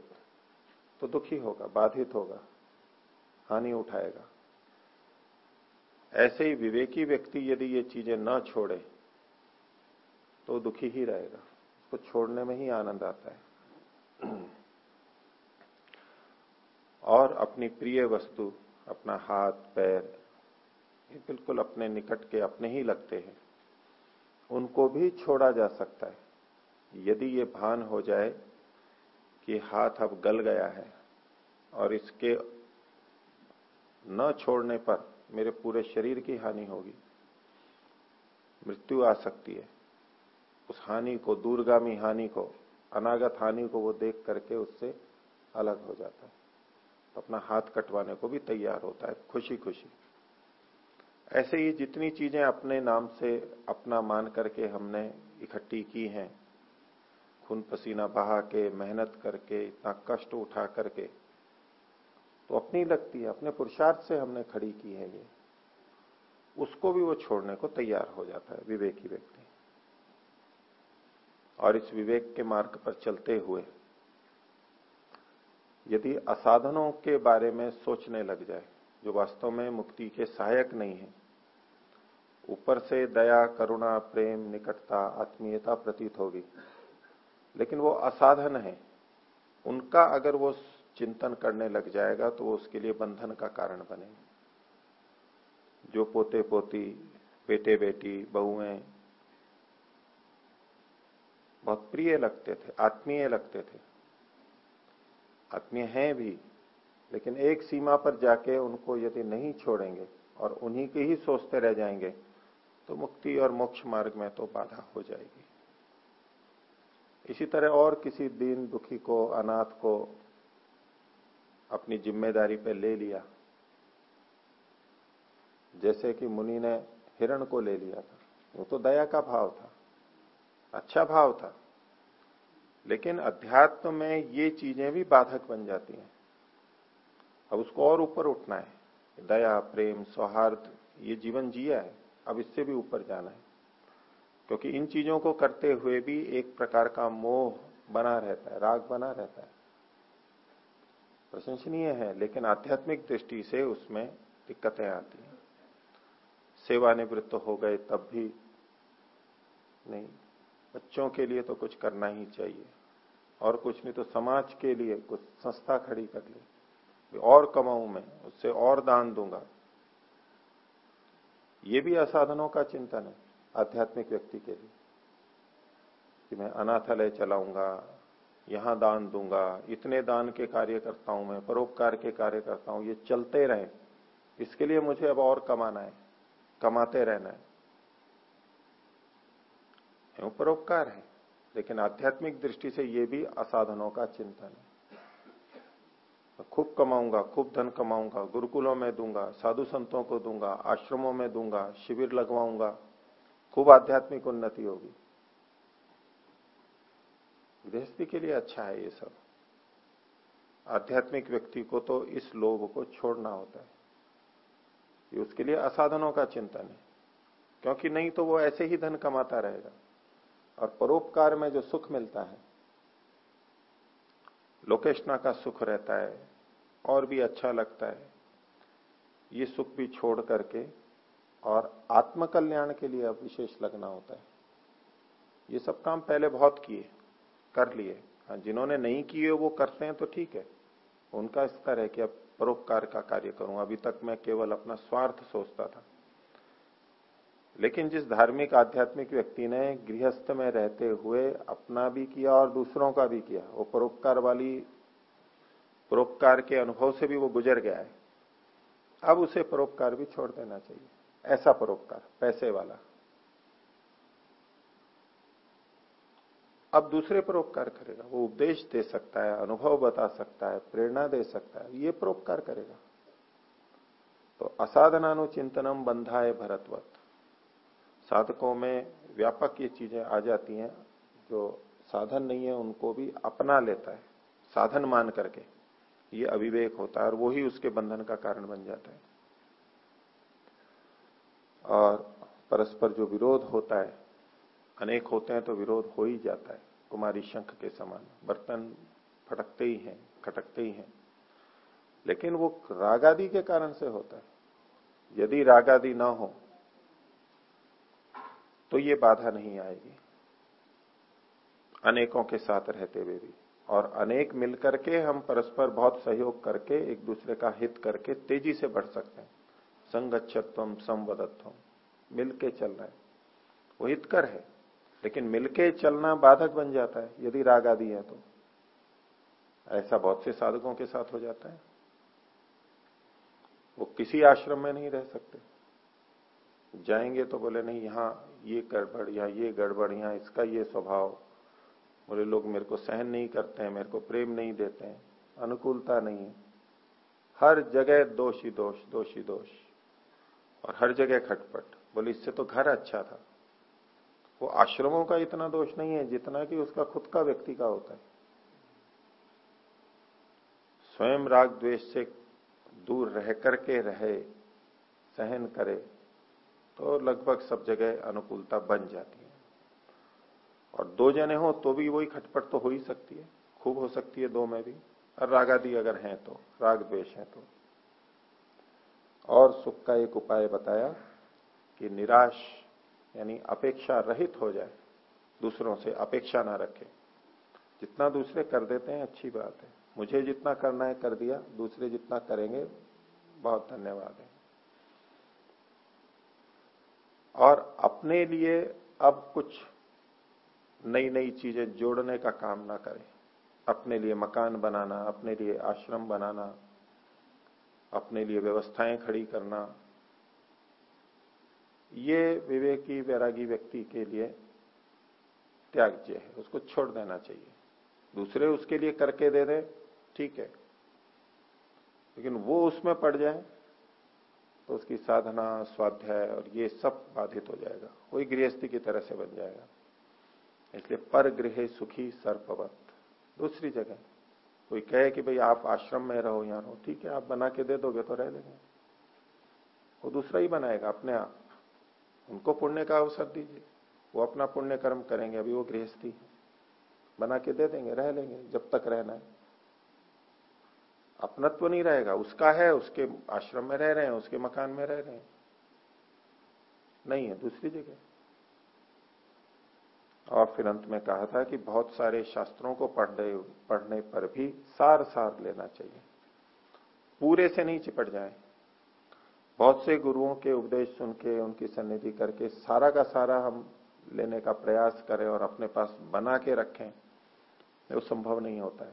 तो दुखी होगा, बाधित होगा, हानि उठाएगा। ऐसे ही विवेकी व्यक्ति यदि ये चीज़ें ना छोड़े तो दुखी ही रहेगा। उसको छोड़ने में ही आनंद आता है। और अपनी प्रिय वस्तु, अपना हाथ, पैर, ये बिल्कुल अपने निकट के अपने ही लगते हैं। उनको भी छोड़ा जा सकता है। यदि ये भान हो जाए कि हाथ अब गल गया है और इसके न छोड़ने पर मेरे पूरे शरीर की हानि होगी। मृत्यु आ सकती है। उस हानि को, दूरगामी हानि को, अनागत हानि को वो देख करके उससे अलग हो जाता है। तो अपना हाथ कटवाने को भी तैयार होता है खुशी खुशी ऐसे ही जितनी चीज़ें अपने नाम से अपना मान करके हमने इकट्ठी की हैं खून पसीना बहा के, मेहनत करके, इतना कष्ट उठा करके तो अपनी लगती है, अपने पुरुषार्थ से हमने खड़ी की है ये। उसको भी वो छोड़ने को तैयार हो जाता है, विवेकी व्यक्ति। और इस विवेक के मार्ग पर चलते हुए, यदि असाधनों के बारे में सोचने लग जाए, जो वास्तव में मुक्ति के सहायक नहीं है, ऊपर से दया, करुणा, प्रेम, निकटता, आत्मीयता प्रतीत होगी लेकिन वो असाधन है। उनका अगर वो चिंतन करने लग जाएगा तो वो उसके लिए बंधन का कारण बनेगा। जो पोते पोती बेटे बेटी बहुएँ, बहुत प्रिय लगते थे, आत्मीय लगते थे। आत्मीय हैं भी, लेकिन एक सीमा पर जाके उनको यदि नहीं छोड़ेंगे और उन्हीं के ही सोचते रह जाएँगे तो मुक्ति और मोक्ष मार्ग में तो बाधा हो जाएगी। इसी तरह और किसी दीन दुखी को, अनाथ को अपनी ज़िम्मेदारी पे ले लिया। जैसे कि मुनि ने हिरण को ले लिया था। वो तो दया का भाव था अच्छा भाव था। लेकिन अध्यात्म में ये चीज़ें भी बाधक बन जाती हैं। अब उसको और ऊपर उठना है। दया, प्रेम, सौहार्द, ये जीवन जिया है। अब इससे भी ऊपर जाना है। क्योंकि इन चीज़ों को करते हुए भी एक प्रकार का मोह बना रहता है, राग बना रहता है। प्रशंसनीय है, लेकिन आध्यात्मिक दृष्टि से उसमें दिक्कतें आती हैं। सेवानिवृत्त हो गए तब भी नहीं। बच्चों के लिए तो कुछ करना ही चाहिए। और कुछ नहीं तो समाज के लिए कुछ संस्था खड़ी कर ली। और कमाऊं मैं, उससे और दान दूँगा। ये भी असाधनों का चिंतन है। आध्यात्मिक व्यक्ति के लिए, कि मैं अनाथालय चलाऊँगा, यहाँ दान दूँगा, इतने दान के कार्य करता हूँ मैं, परोपकार के कार्य करता हूँ ये चलते रहे। इसके लिए मुझे अब और कमाना है, कमाते रहना है। परोपकार है, लेकिन आध्यात्मिक दृष्टि से ये भी असाधनों का चिंतन है। खूब कमाऊँगा, खूब धन कमाऊँगा, गुरुकुलों में दूँगा, साधु संतों को दूँगा, आश्रमों में दूँगा, शिविर लगवाऊँगा खूब आध्यात्मिक उन्नति होगी। गृहस्थी के लिए अच्छा है ये सब। आध्यात्मिक व्यक्ति को तो इस लोभ को छोड़ना होता है। ये उसके लिए असाधनों का चिंतन है। क्योंकि नहीं तो वो ऐसे ही धन कमाता रहेगा। और परोपकार में जो सुख मिलता है लोकेशना का सुख रहता है और भी अच्छा लगता है। ये सुख भी छोड़ करके और आत्मकल्याण के लिए अब विशेष लगना होता है। ये सब काम पहले बहुत किए, कर लिए। हाँ जिन्होंने नहीं किए वो करते हैं तो ठीक है। उनका स्तर है कि अब परोपकार का कार्य करूँ। अभी तक मैं केवल अपना स्वार्थ सोचता था। लेकिन जिस धार्मिक, आध्यात्मिक व्यक्ति ने गृहस्थ में रहते हुए अपना भी किया और दूसरों का भी किया, वो परोपकार वाली, परोपकार के अनुभव से भी वो गुजर गया है। अब उसे परोपकार भी छोड़ देना चाहिए। ऐसा परोपकार, पैसे वाला। अब दूसरे परोपकार करेगा। वो उपदेश दे सकता है, अनुभव बता सकता है, प्रेरणा दे सकता है, ये परोपकार करेगा। तो असाधनानुचिंतनम बंधा है भरतवत। साधकों में व्यापक ये चीज़ें आ जाती हैं, जो साधन नहीं है, उनको भी अपना लेता है, साधन मान करके। ये अविवेक होता है और वो ही उसके बंधन का कारण बन जाता है। और परस्पर जो विरोध होता है, अनेक होते हैं तो विरोध हो ही जाता है। कुमारी शंख के समान बर्तन फटकते ही हैं, खटकते ही हैं। लेकिन वो रागादि के कारण से होता है। यदि रागादि ना हो तो ये बाधा नहीं आएगी। अनेकों के साथ रहते हुए भी। और अनेक मिलकर के हम परस्पर बहुत सहयोग करके एक दूसरे का हित करके तेज़ी से बढ़ सकते हैं। संगच्छत्व, संवदत्व। मिलके चल रहा है। वो हितकर है, लेकिन मिलके चलना बाधक बन जाता है, यदि राग आदि है तो। ऐसा बहुत से साधकों के साथ हो जाता है। वो किसी आश्रम में नहीं रह सकते। जाएँगे तो बोले, नहीं, यहाँ ये गड़बड़ या ये गड़बड़, यहाँ इसका ये स्वभाव। बोले, लोग मेरे को सहन नहीं करते हैं, मेरे को प्रेम नहीं देते हैं, अनुकूलता नहीं है। हर जगह दोष दोष दोष दोष। और हर जगह खटपट। बोले, इससे तो घर अच्छा था। वो आश्रमों का इतना दोष नहीं है जितना कि उसका खुद का व्यक्ति का होता है। स्वयं राग द्वेष से दूर रह करके रहे, सहन करे तो लगभग सब जगह अनुकूलता बन जाती है। और दो जने हो तो भी वही खटपट तो हो ही सकती है। खूब हो सकती है दो में भी। और रागादि अगर हैं तो राग द्वेष है तो। और सुख का एक उपाय बताया कि निराश यानी अपेक्षा रहित हो जाए, दूसरों से अपेक्षा ना रखे। जितना दूसरे कर देते हैं, अच्छी बात है। मुझे जितना करना है, कर दिया। दूसरे जितना करेंगे, बहुत धन्यवाद है। और अपने लिए अब कुछ नई नई चीज़ें जोड़ने का काम ना करें। अपने लिए मकान बनाना, अपने लिए आश्रम बनाना अपने लिए व्यवस्थाएँ खड़ी करना। ये विवेकी, वैरागी व्यक्ति के लिए त्याज्य है, उसको छोड़ देना चाहिए। दूसरे उसके लिए करके दे दे, ठीक है। लेकिन वो उसमें पड़ जाए तो उसकी साधना, स्वाध्याय और ये सब बाधित हो जाएगा। वही गृहस्थी की तरह से बन जाएगा। इसलिए पर गृह सुखी सर्पवत। दूसरी जगह कोई कहे कि भाई आप आश्रम में रहो यहाँ रहो ठीक है, आप बना के दे दोगे तो रह लेंगे। वो दूसरा ही बनाएगा, अपने आप। उनको पुण्य का अवसर दीजिए। वो अपना पुण्य कर्म करेंगे, अभी वो गृहस्थी बना के दे देंगे, रह लेंगे, जब तक रहना है। अपनत्व नहीं रहेगा, उसका है, उसके आश्रम में रह रहे हैं, उसके मकान में रह रहे हैं। नहीं है, दूसरी जगह। और फिर अंत में कहा था कि बहुत सारे शास्त्रों को पढ़ने पढ़ने पर भी सार सार लेना चाहिए। पूरे से नहीं चिपट जाए। बहुत से गुरुओं के उपदेश सुन के, उनकी सन्निधि करके सारा का सारा हम लेने का प्रयास करें और अपने पास बना के रखें वो संभव नहीं होता है।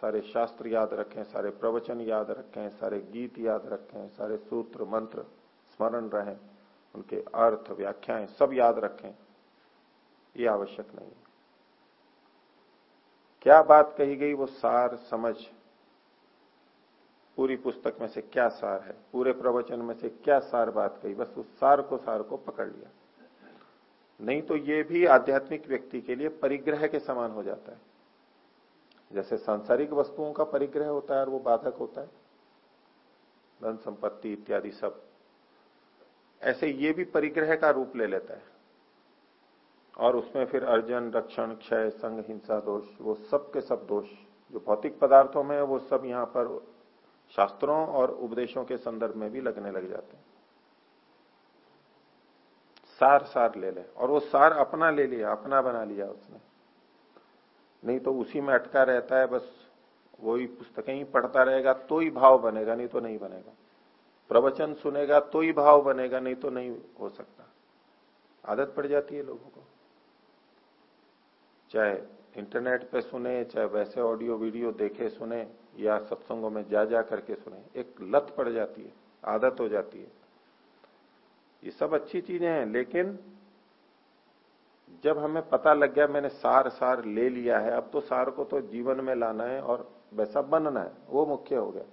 सारे शास्त्र याद रखें, सारे प्रवचन याद रखें, सारे गीत याद रखें, सारे सूत्र मंत्र स्मरण रहें, उनके अर्थ, व्याख्याएँ सब याद रखें। ये आवश्यक नहीं। क्या बात कही गई वो सार समझ? पूरी पुस्तक में से क्या सार है? पूरे प्रवचन में से क्या सार बात कही? बस उस सार को सार को पकड़ लिया। नहीं तो ये भी आध्यात्मिक व्यक्ति के लिए परिग्रह के समान हो जाता है। जैसे सांसारिक वस्तुओं का परिग्रह होता है और वो बाधक होता है। धन संपत्ति इत्यादि सब। ऐसे ये भी परिग्रह का रूप ले लेता है। और उसमें फिर अर्जन, रक्षण, क्षय संग हिंसा, दोष, वो सब के सब दोष, जो भौतिक पदार्थों में वो सब यहाँ पर शास्त्रों और उपदेशों के संदर्भ में भी लगने लग जाते हैं। सार सार ले ले। और वो सार अपना ले लिया, अपना बना लिया उसने। नहीं तो उसी में अटका रहता है, बस वही पुस्तकें ही पढ़ता रहेगा तो ही भाव बनेगा, नहीं तो नहीं बनेगा। प्रवचन सुनेगा तो ही भाव बनेगा, नहीं तो नहीं हो सकता। आदत पड़ जाती है लोगों को। चाहे इंटरनेट पे सुने, चाहे वैसे ऑडियो वीडियो देखे, सुने, या सत्संगों में जा जा करके सुने, एक लत पड़ जाती है, आदत हो जाती है। ये सब अच्छी चीज़ें हैं, लेकिन जब हमें पता लग गया, मैंने सार सार ले लिया है, अब तो सार को तो जीवन में लाना है और वैसा बनना है, वो मुख्य हो गया।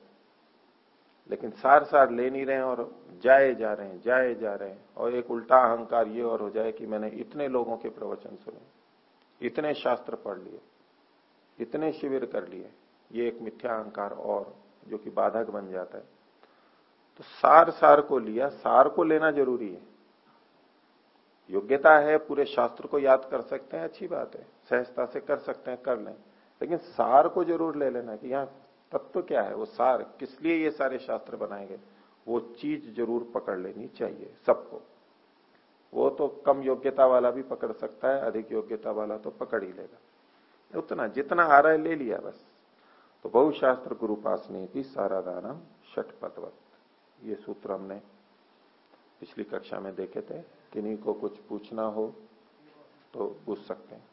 लेकिन सार सार ले नहीं रहे और जाए, जा रहे हैं, जाए, जा रहे हैं, और एक उल्टा अहंकार ये और हो जाए कि मैंने इतने लोगों के प्रवचन सुने। इतने शास्त्र पढ़ लिए, इतने शिविर कर लिए, ये एक मिथ्या अहंकार और जो कि बाधक बन जाता है। तो सार सार को लिया, सार को लेना ज़रूरी है। योग्यता है, पूरे शास्त्र को याद कर सकते हैं, अच्छी बात है, सहजता से कर सकते हैं, कर लें। लेकिन सार को ज़रूर ले लेना कि यहाँ तत्व क्या है, वो सार, किस लिए ये सारे शास्त्र बनाए गए, वो चीज़ ज़रूर पकड़ लेनी चाहिए सबको। वो तो कम योग्यता वाला भी पकड़ सकता है, अधिक योग्यता वाला तो पकड़ ही लेगा। उतना, जितना आ रहा है, ले लिया बस। तो बहुशास्त्र गुरु पास नहीं थी सारा दानम षटपतवत ये सूत्र हमने पिछली कक्षा में देखे थे। किन्हीं को कुछ पूछना हो तो पूछ सकते हैं।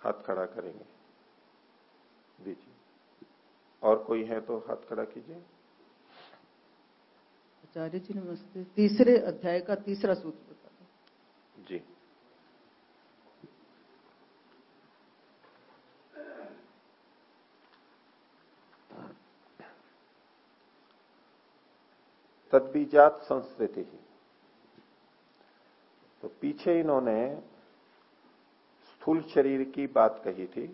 हाथ खड़ा करेंगे। दीजिए और कोई है तो हाथ खड़ा कीजिए। आचार्य जी नमस्ते तीसरे अध्याय का तीसरा सूत्र बता जी। तद्बीजात संस्कृति। ही तो पीछे इन्होंने स्थूल शरीर की बात कही थी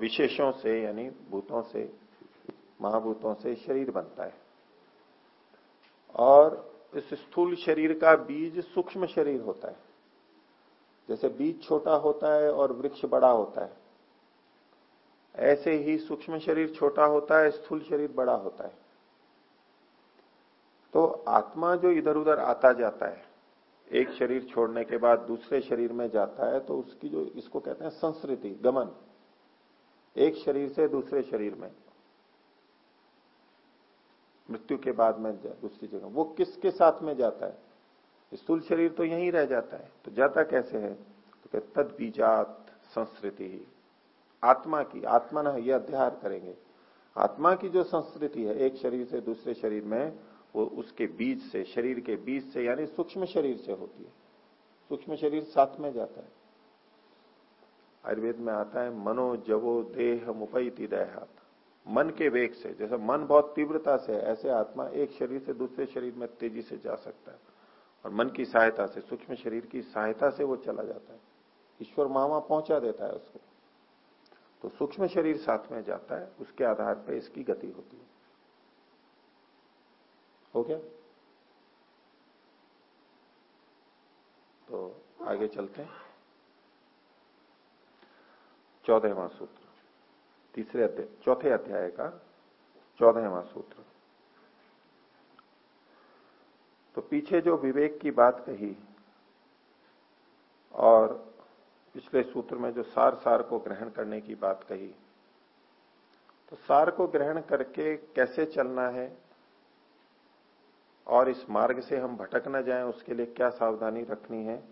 विशेषों से, यानी भूतों से, महाभूतों से शरीर बनता है। और इस स्थूल शरीर का बीज सूक्ष्म शरीर होता है। जैसे बीज छोटा होता है और वृक्ष बड़ा होता है। ऐसे ही सूक्ष्म शरीर छोटा होता है, स्थूल शरीर बड़ा होता है। तो आत्मा जो इधर उधर आता जाता है, एक शरीर छोड़ने के बाद दूसरे शरीर में जाता है तो उसकी जो, इसको कहते हैं संस्कृति, गमन। एक शरीर से दूसरे शरीर में। मृत्यु के बाद में दूसरी जगह। वो किसके साथ में जाता है? स्थूल शरीर तो यहीं रह जाता है। तो जाता कैसे है? तो तद बीजात संस्कृति। आत्मा की, आत्मा ना ये अध्याय करेंगे। आत्मा की जो संस्कृति है, एक शरीर से दूसरे शरीर में, वो उसके बीज से, शरीर के बीज से, यानी सूक्ष्म शरीर से होती है। सूक्ष्म शरीर साथ में जाता है। आयुर्वेद में आता है, मनो जवो देह मुपैती दयात मन के वेग से, जैसे मन बहुत तीव्रता से ऐसे आत्मा एक शरीर से दूसरे शरीर में तेज़ी से जा सकता है। और मन की सहायता से, सूक्ष्म शरीर की सहायता से वो चला जाता है। ईश्वर मामा पहुँचा देता है उसको। तो सूक्ष्म शरीर साथ में जाता है, उसके आधार पर इसकी गति होती है। हो गया? तो आगे चलते हैं। चौदहवा सूत्र। तीसरे अध्याय चौथे अध्याय का चौदहवा सूत्र। तो पीछे जो विवेक की बात कही और पिछले सूत्र में जो सार सार को ग्रहण करने की बात कही तो सार को ग्रहण करके कैसे चलना है और इस मार्ग से हम भटक न जाएँ, उसके लिए क्या सावधानी रखनी है,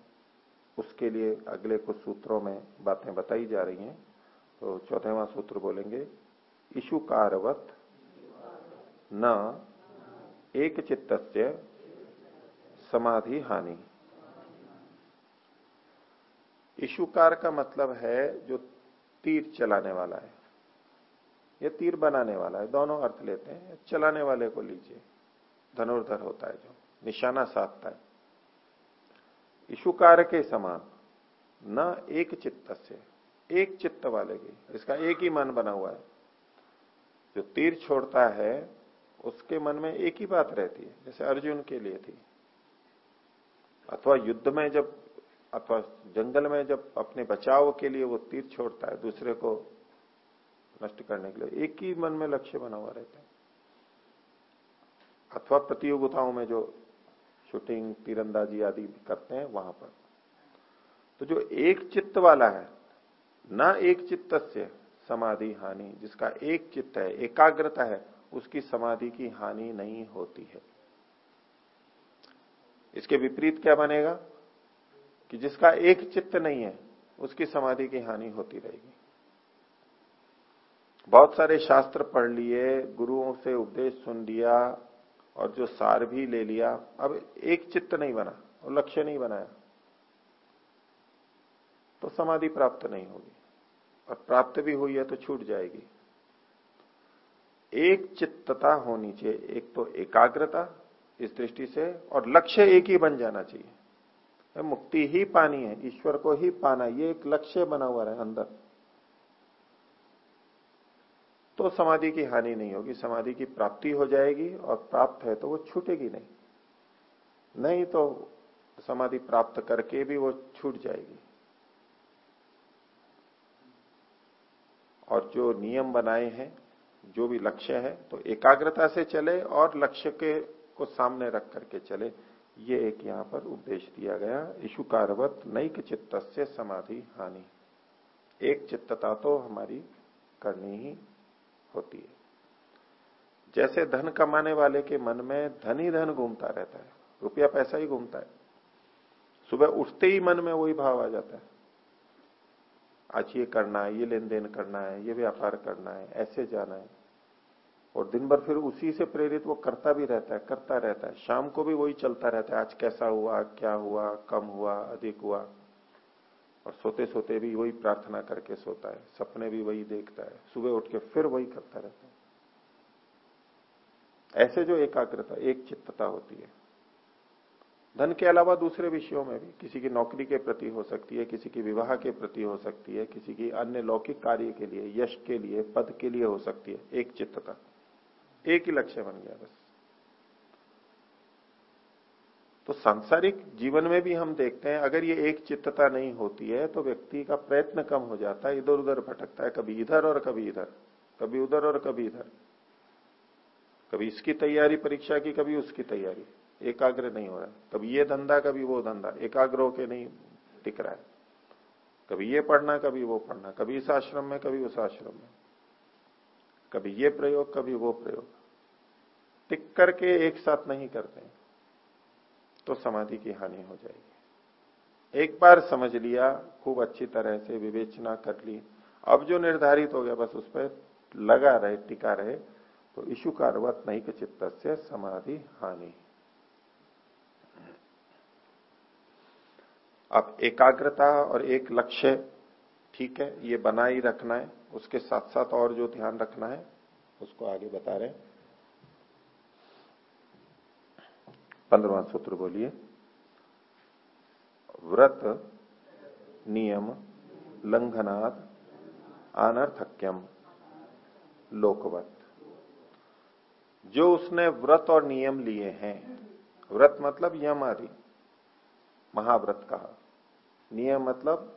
उसके लिए अगले कुछ सूत्रों में बातें बताई जा रही हैं। तो चौथेवा सूत्र बोलेंगे इशुकारवत न एक चित्त समाधि हानि। इशुकार का मतलब है जो तीर चलाने वाला है, या तीर बनाने वाला है, दोनों अर्थ लेते हैं। चलाने वाले को लीजिए, धनुर्धर होता है जो, निशाना साधता है। इशुकार के समान, न एक चित्त से एक चित्त वाले की इसका एक ही मन बना हुआ है। जो तीर छोड़ता है, उसके मन में एक ही बात रहती है, जैसे अर्जुन के लिए थी। अथवा युद्ध में जब, अथवा जंगल में जब अपने बचाव के लिए वो तीर छोड़ता है, दूसरे को नष्ट करने के लिए, एक ही मन में लक्ष्य बना हुआ रहता है। अथवा प्रतियोगिताओं में जो शूटिंग, तीरंदाजी आदि करते हैं, वहाँ पर। तो जो एक चित्त वाला है ना एक चित्त से समाधि, हानि, जिसका एक चित्त है, एकाग्रता है, उसकी समाधि की हानि नहीं होती है। इसके विपरीत क्या बनेगा? कि जिसका एक चित्त नहीं है, उसकी समाधि की हानि होती रहेगी। बहुत सारे शास्त्र पढ़ लिए, गुरुओं से उपदेश सुन लिया, और जो सार भी ले लिया, अब एक चित्त नहीं बना, और लक्ष्य नहीं बनाया। तो समाधि प्राप्त नहीं होगी। और प्राप्त भी हुई है तो छूट जाएगी। एक चित्तता होनी चाहिए, एक तो एकाग्रता इस दृष्टि से, और लक्ष्य एक ही बन जाना चाहिए। मुक्ति ही पानी है, ईश्वर को ही पाना, ये एक लक्ष्य बना हुआ है अंदर। तो समाधि की हानि नहीं होगी, समाधि की प्राप्ति हो जाएगी, और प्राप्त है तो वो छूटेगी नहीं। नहीं तो समाधि प्राप्त करके भी वो छूट जाएगी। और जो नियम बनाए हैं, जो भी लक्ष्य है तो एकाग्रता से चले और लक्ष्य के, को सामने रख करके चले। ये एक यहाँ पर उपदेश दिया गया, इशुकारवत नैक चित्त से समाधि हानि। एक चित्तता तो हमारी करनी ही होती है। जैसे धन कमाने वाले के मन में धन ही धन घूमता रहता है, रुपया पैसा ही घूमता है। सुबह उठते ही मन में वही भाव आ जाता है। आज ये करना है, ये लेन देन करना है, ये व्यापार करना है, ऐसे जाना है। और दिन भर फिर उसी से प्रेरित वो करता भी रहता है, करता रहता है। शाम को भी वही चलता रहता है, आज कैसा हुआ, क्या हुआ, कम हुआ, अधिक हुआ। और सोते सोते भी वही प्रार्थना करके सोता है, सपने भी वही देखता है, सुबह उठ के फिर वही करता रहता है। ऐसे जो एकाग्रता, एक चित्तता होती है। धन के अलावा दूसरे विषयों में भी। किसी की नौकरी के प्रति हो सकती है, किसी की विवाह के प्रति हो सकती है, किसी की अन्य लौकिक कार्य के लिए, यश के लिए, पद के लिए हो सकती है। एक चित्तता एक ही लक्ष्य बन गया बस। तो सांसारिक जीवन में भी हम देखते हैं, अगर ये एक चित्तता नहीं होती है तो व्यक्ति का प्रयत्न कम हो जाता है, इधर उधर भटकता है, कभी इधर और कभी इधर, कभी उधर और कभी इधर। कभी इसकी तैयारी परीक्षा की, कभी उसकी तैयारी। एकाग्र नहीं हो रहा कभी ये धंधा, कभी वो धंधा। एकाग्र होके नहीं टिक रहा है। कभी ये पढ़ना, कभी वो पढ़ना। कभी इस आश्रम में, कभी उस आश्रम में। कभी ये प्रयोग, कभी वो प्रयोग। टिक करके एक साथ नहीं करते तो समाधि की हानि हो जाएगी। एक बार समझ लिया, खूब अच्छी तरह से विवेचना कर ली। अब जो निर्धारित हो गया, बस उस पर लगा रहे, टिका रहे तो इशु कारवत नहीं, के चित्त से समाधि हानि अब एकाग्रता और एक लक्ष्य, ठीक है, ये बना ही रखना है, उसके साथ साथ और जो ध्यान रखना है, उसको आगे बता रहे पंद्रवा सूत्र बोलिए। व्रत नियम लंघनात् अनर्थक्यम। लोकवत। जो उसने व्रत और नियम लिए हैं, व्रत मतलब यम आदि, महाव्रत कहा। नियम मतलब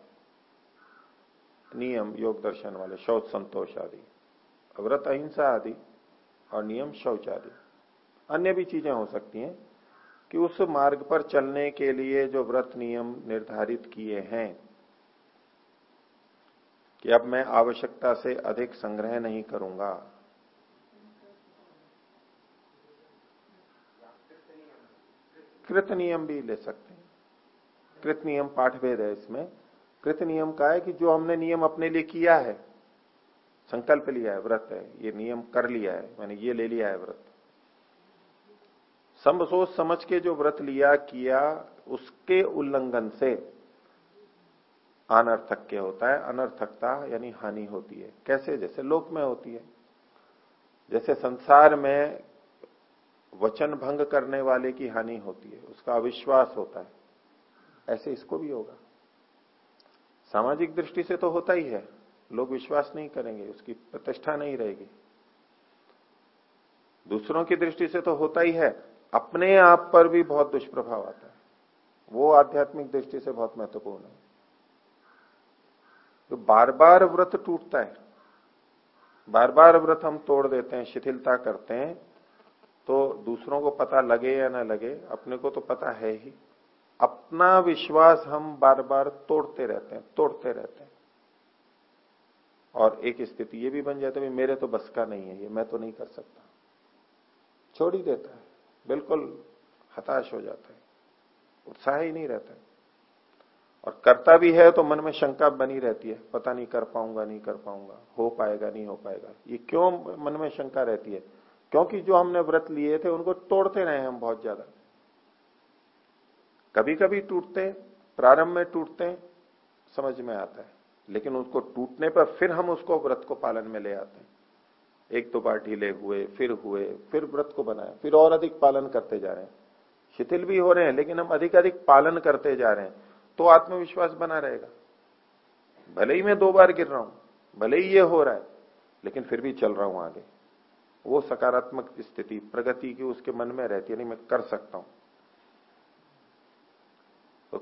नियम, योग दर्शन वाले, शौच संतोष आदि व्रत अहिंसा आदि, और नियम शौच आदि। अन्य भी चीज़ें हो सकती हैं कि उस मार्ग पर चलने के लिए जो व्रत नियम निर्धारित किए हैं, कि अब मैं आवश्यकता से अधिक संग्रह नहीं करूँगा। कृत नियम भी ले सकते कृत नियम पाठ भेद है इसमें। कृत नियम का है कि जो हमने नियम अपने लिए किया है, संकल्प लिया है, व्रत है, ये नियम कर लिया है, मैंने ये ले लिया है व्रत। सम सोच समझ के जो व्रत लिया, किया, उसके उल्लंघन से अनर्थक्य होता है? अनर्थकता यानी हानि होती है। कैसे? जैसे लोक में होती है। जैसे संसार में वचन भंग करने वाले की हानि होती है, उसका अविश्वास होता है। ऐसे इसको भी होगा। सामाजिक दृष्टि से तो होता ही है। लोग विश्वास नहीं करेंगे, उसकी प्रतिष्ठा नहीं रहेगी। दूसरों की दृष्टि से तो होता ही है। अपने आप पर भी बहुत दुष्प्रभाव आता है। वो आध्यात्मिक दृष्टि से बहुत महत्वपूर्ण है। तो बार बार व्रत टूटता है बार बार व्रत हम तोड़ देते हैं, शिथिलता करते हैं तो दूसरों को पता लगे या ना लगे, अपने को तो पता है ही। अपना विश्वास हम बार बार तोड़ते रहते हैं, तोड़ते रहते हैं। और एक स्थिति ये भी बन जाती है मेरे तो बस का नहीं है ये, मैं तो नहीं कर सकता। छोड़ ही देता है, बिल्कुल हताश हो जाता है, उत्साह ही नहीं रहता है। और करता भी है तो मन में शंका बनी रहती है, पता नहीं कर पाऊँगा, नहीं कर पाऊँगा, हो पाएगा, नहीं हो पाएगा। ये क्यों मन में शंका रहती है? क्योंकि जो हमने व्रत लिए थे, उनको तोड़ते रहे हम बहुत ज़्यादा। कभी कभी टूटते हैं, प्रारंभ में टूटते हैं, समझ में आता है। लेकिन उसको टूटने पर फिर हम उसको व्रत को पालन में ले आते हैं। एक दो बार ढीले हुए, फिर हुए, फिर व्रत को बनाए, फिर और अधिक पालन करते जा रहे हैं। शिथिल भी हो रहे हैं, लेकिन हम अधिक अधिक पालन करते जा रहे हैं तो आत्मविश्वास बना रहेगा। भले ही मैं दो बार गिर रहा हूँ, भले ही ये हो रहा है, लेकिन फिर भी चल रहा हूँ आगे। वो सकारात्मक स्थिति, प्रगति की उसके मन में रहती है, नहीं, मैं कर सकता हूँ।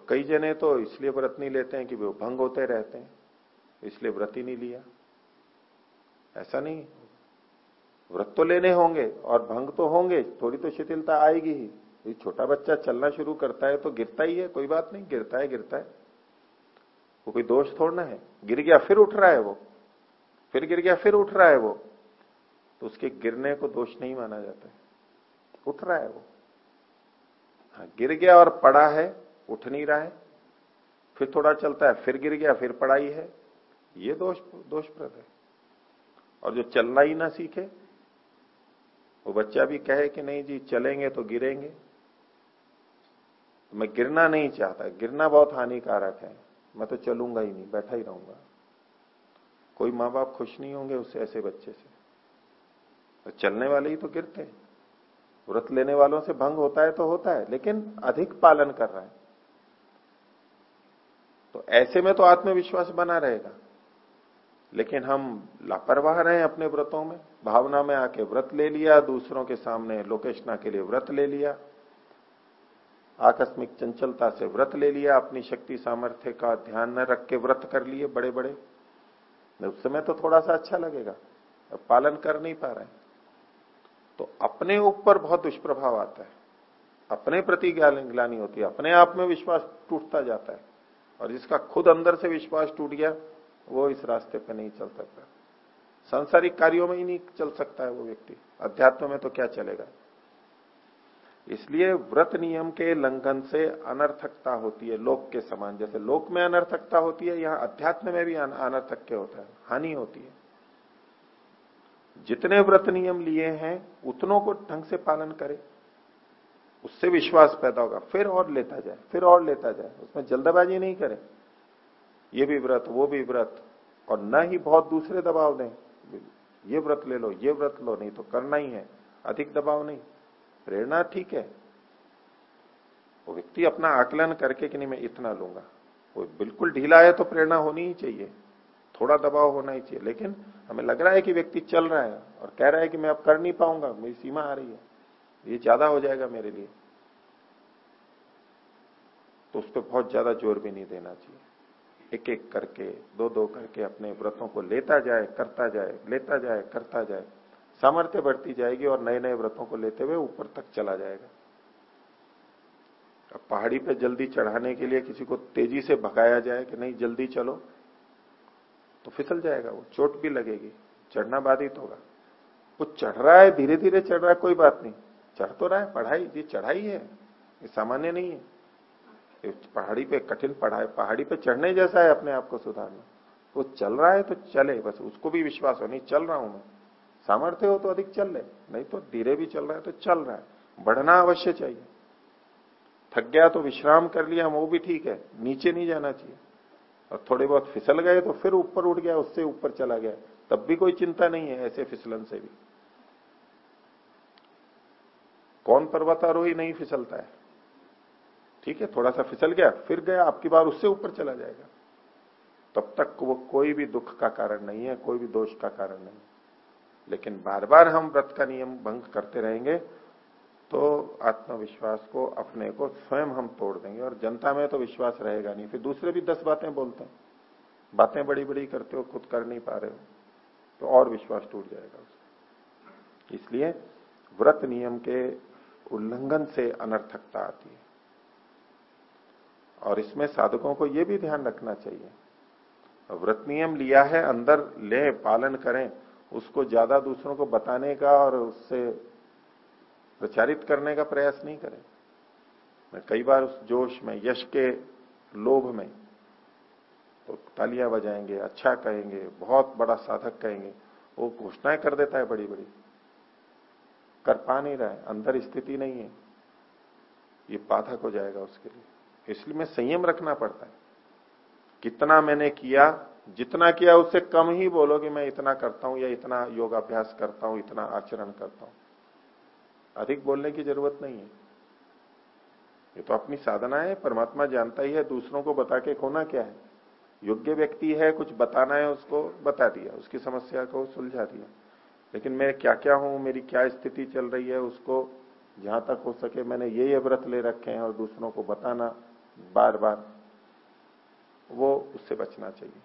कई जने तो इसलिए व्रत नहीं लेते हैं कि वे भंग होते रहते हैं, इसलिए व्रत ही नहीं लिया। ऐसा नहीं। व्रत तो लेने होंगे और भंग तो होंगे, थोड़ी तो शिथिलता आएगी ही। ये छोटा बच्चा चलना शुरू करता है तो गिरता ही है, कोई बात नहीं, गिरता है गिरता है। वो कोई दोष थोड़ना है। गिर गया, फिर उठ रहा है वो। फिर गिर गया, फिर उठ रहा है वो। तो उसके गिरने को दोष नहीं माना जाता है। उठ रहा है वो। हाँ गिर गया और पड़ा है उठ नहीं रहा है। फिर थोड़ा चलता है, फिर गिर गया, फिर पड़ाई है। ये दोष, दोषप्रद है। और जो चलना ही ना सीखे, वो बच्चा भी कहे कि नहीं जी, चलेंगे तो गिरेंगे। मैं गिरना नहीं चाहता। गिरना बहुत हानिकारक है। मैं तो चलूँगा ही नहीं, बैठा ही रहूँगा। कोई माँ बाप खुश नहीं होंगे उससे ऐसे बच्चे से। तो चलने वाले ही तो गिरते हैं। व्रत लेने वालों से भंग होता है तो होता है, लेकिन अधिक पालन कर रहा है। ऐसे में तो आत्मविश्वास बना रहेगा। लेकिन हम लापरवाह रहे अपने व्रतों में। भावना में आके व्रत ले लिया, दूसरों के सामने लोकेशना के लिए व्रत ले लिया, आकस्मिक चंचलता से व्रत ले लिया, अपनी शक्ति सामर्थ्य का ध्यान न रख के व्रत कर लिए बड़े बड़े उस समय तो थोड़ा सा अच्छा लगेगा। पालन कर नहीं पा रहे। तो अपने ऊपर बहुत दुष्प्रभाव आता है। अपने प्रति ग्लानी होती है। अपने आप में विश्वास टूटता जाता है। और जिसका खुद अंदर से विश्वास टूट गया, वो इस रास्ते पर नहीं चल सकता। सांसारिक कार्यों में ही नहीं चल सकता है वो व्यक्ति। अध्यात्म में तो क्या चलेगा? इसलिए व्रत नियम के लंघन से अनर्थकता होती है लोक के समान। जैसे लोक में अनर्थकता होती है, यहाँ अध्यात्म में भी अनर्थक्य होता है, हानि होती है। जितने व्रत नियम लिए हैं, उतनों को ढंग से पालन करे। उससे विश्वास पैदा होगा, फिर और लेता जाए, फिर और लेता जाए, उसमें जल्दबाजी नहीं करे। ये भी व्रत, वो भी व्रत, और न ही बहुत दूसरे दबाव दें। ये व्रत ले लो, ये व्रत लो, नहीं तो करना ही है, अधिक दबाव नहीं। प्रेरणा ठीक है। वो व्यक्ति अपना आकलन करके कि नहीं, मैं इतना लूँगा। वो बिल्कुल ढीला है तो प्रेरणा होनी ही चाहिए। थोड़ा दबाव होना ही चाहिए। लेकिन हमें लग रहा है कि व्यक्ति चल रहा है और कह रहा है कि मैं अब कर नहीं पाऊँगा, मेरी सीमा आ रही है। ये ज़्यादा हो जाएगा मेरे लिए। तो उस पर बहुत ज़्यादा ज़ोर भी नहीं देना चाहिए। एक एक करके दो दो करके अपने व्रतों को लेता जाए, करता जाए, लेता जाए, करता जाए। सामर्थ्य बढ़ती जाएगी और नए नए व्रतों को लेते हुए ऊपर तक चला जाएगा। अब पहाड़ी पे जल्दी चढ़ाने के लिए किसी को तेज़ी से भगाया जाए कि नहीं, जल्दी चलो तो फिसल जाएगा वो, चोट भी लगेगी। चढ़ना बाधित होगा। वो चढ़ रहा है धीरे धीरे चढ़ रहा है, कोई बात नहीं। चढ़ तो रहा है, पढ़ाई, ये चढ़ाई है, ये सामान्य नहीं है। पहाड़ी पे, कठिन पढ़ाई पहाड़ी पे चढ़ने जैसा है अपने आप को सुधारना। वो चल रहा है तो चले, बस उसको भी विश्वास हो, नहीं चल रहा हूँ मैं। सामर्थ्य हो तो अधिक चल ले, नहीं तो धीरे भी चल रहा है तो चल रहा है। बढ़ना अवश्य चाहिए। थक गया तो विश्राम कर लिया, वो भी ठीक है, नीचे नहीं जाना चाहिए। और थोड़े बहुत फिसल गए तो फिर ऊपर उठ गया, उससे ऊपर चला गया, तब भी कोई चिंता नहीं है, ऐसे फिसलन से भी। कौन पर्वतारोही नहीं फिसलता है? ठीक है, थोड़ा सा फिसल गया, फिर गया, आपकी बार उससे ऊपर चला जाएगा। तब तक वो कोई भी दुख का कारण नहीं है, कोई भी दोष का कारण नहीं। लेकिन बार बार हम व्रत का नियम भंग करते रहेंगे तो आत्मविश्वास को, अपने को स्वयं हम तोड़ देंगे और जनता में तो विश्वास रहेगा नहीं। फिर दूसरे भी दस बातें बोलते हैं। बातें बड़ी बड़ी करते हो, खुद कर नहीं पा रहे हो तो और विश्वास टूट जाएगा इसलिए व्रत नियम के उल्लंघन से अनर्थकता आती है। और इसमें साधकों को यह भी ध्यान रखना चाहिए। व्रत नियम लिया है, अंदर ले, पालन करें। उसको ज़्यादा दूसरों को बताने का और उससे प्रचारित करने का प्रयास नहीं करें। मैं कई बार उस जोश में, यश के लोभ में तो तालियाँ बजाएँगे अच्छा कहेंगे, बहुत बड़ा साधक कहेंगे, वो घोषणाएँ कर देता है बड़ी बड़ी कर पा नहीं रहा है, अंदर स्थिति नहीं है। ये बाधक हो जाएगा उसके लिए। इसलिए मैं संयम रखना पड़ता है। कितना मैंने किया, जितना किया, उससे कम ही बोलो कि मैं इतना करता हूँ या इतना योगाभ्यास करता हूँ, इतना आचरण करता हूँ। अधिक बोलने की ज़रूरत नहीं है। ये तो अपनी साधना है, परमात्मा जानता ही है, दूसरों को बता के खोना क्या है। योग्य व्यक्ति है, कुछ बताना है उसको, बता दिया, उसकी समस्या को सुलझा दिया। लेकिन मैं क्या क्या हूँ, मेरी क्या स्थिति चल रही है, उसको जहाँ तक हो सके मैंने ये ये व्रत ले रखे हैं और दूसरों को बताना बार बार वो उससे बचना चाहिए।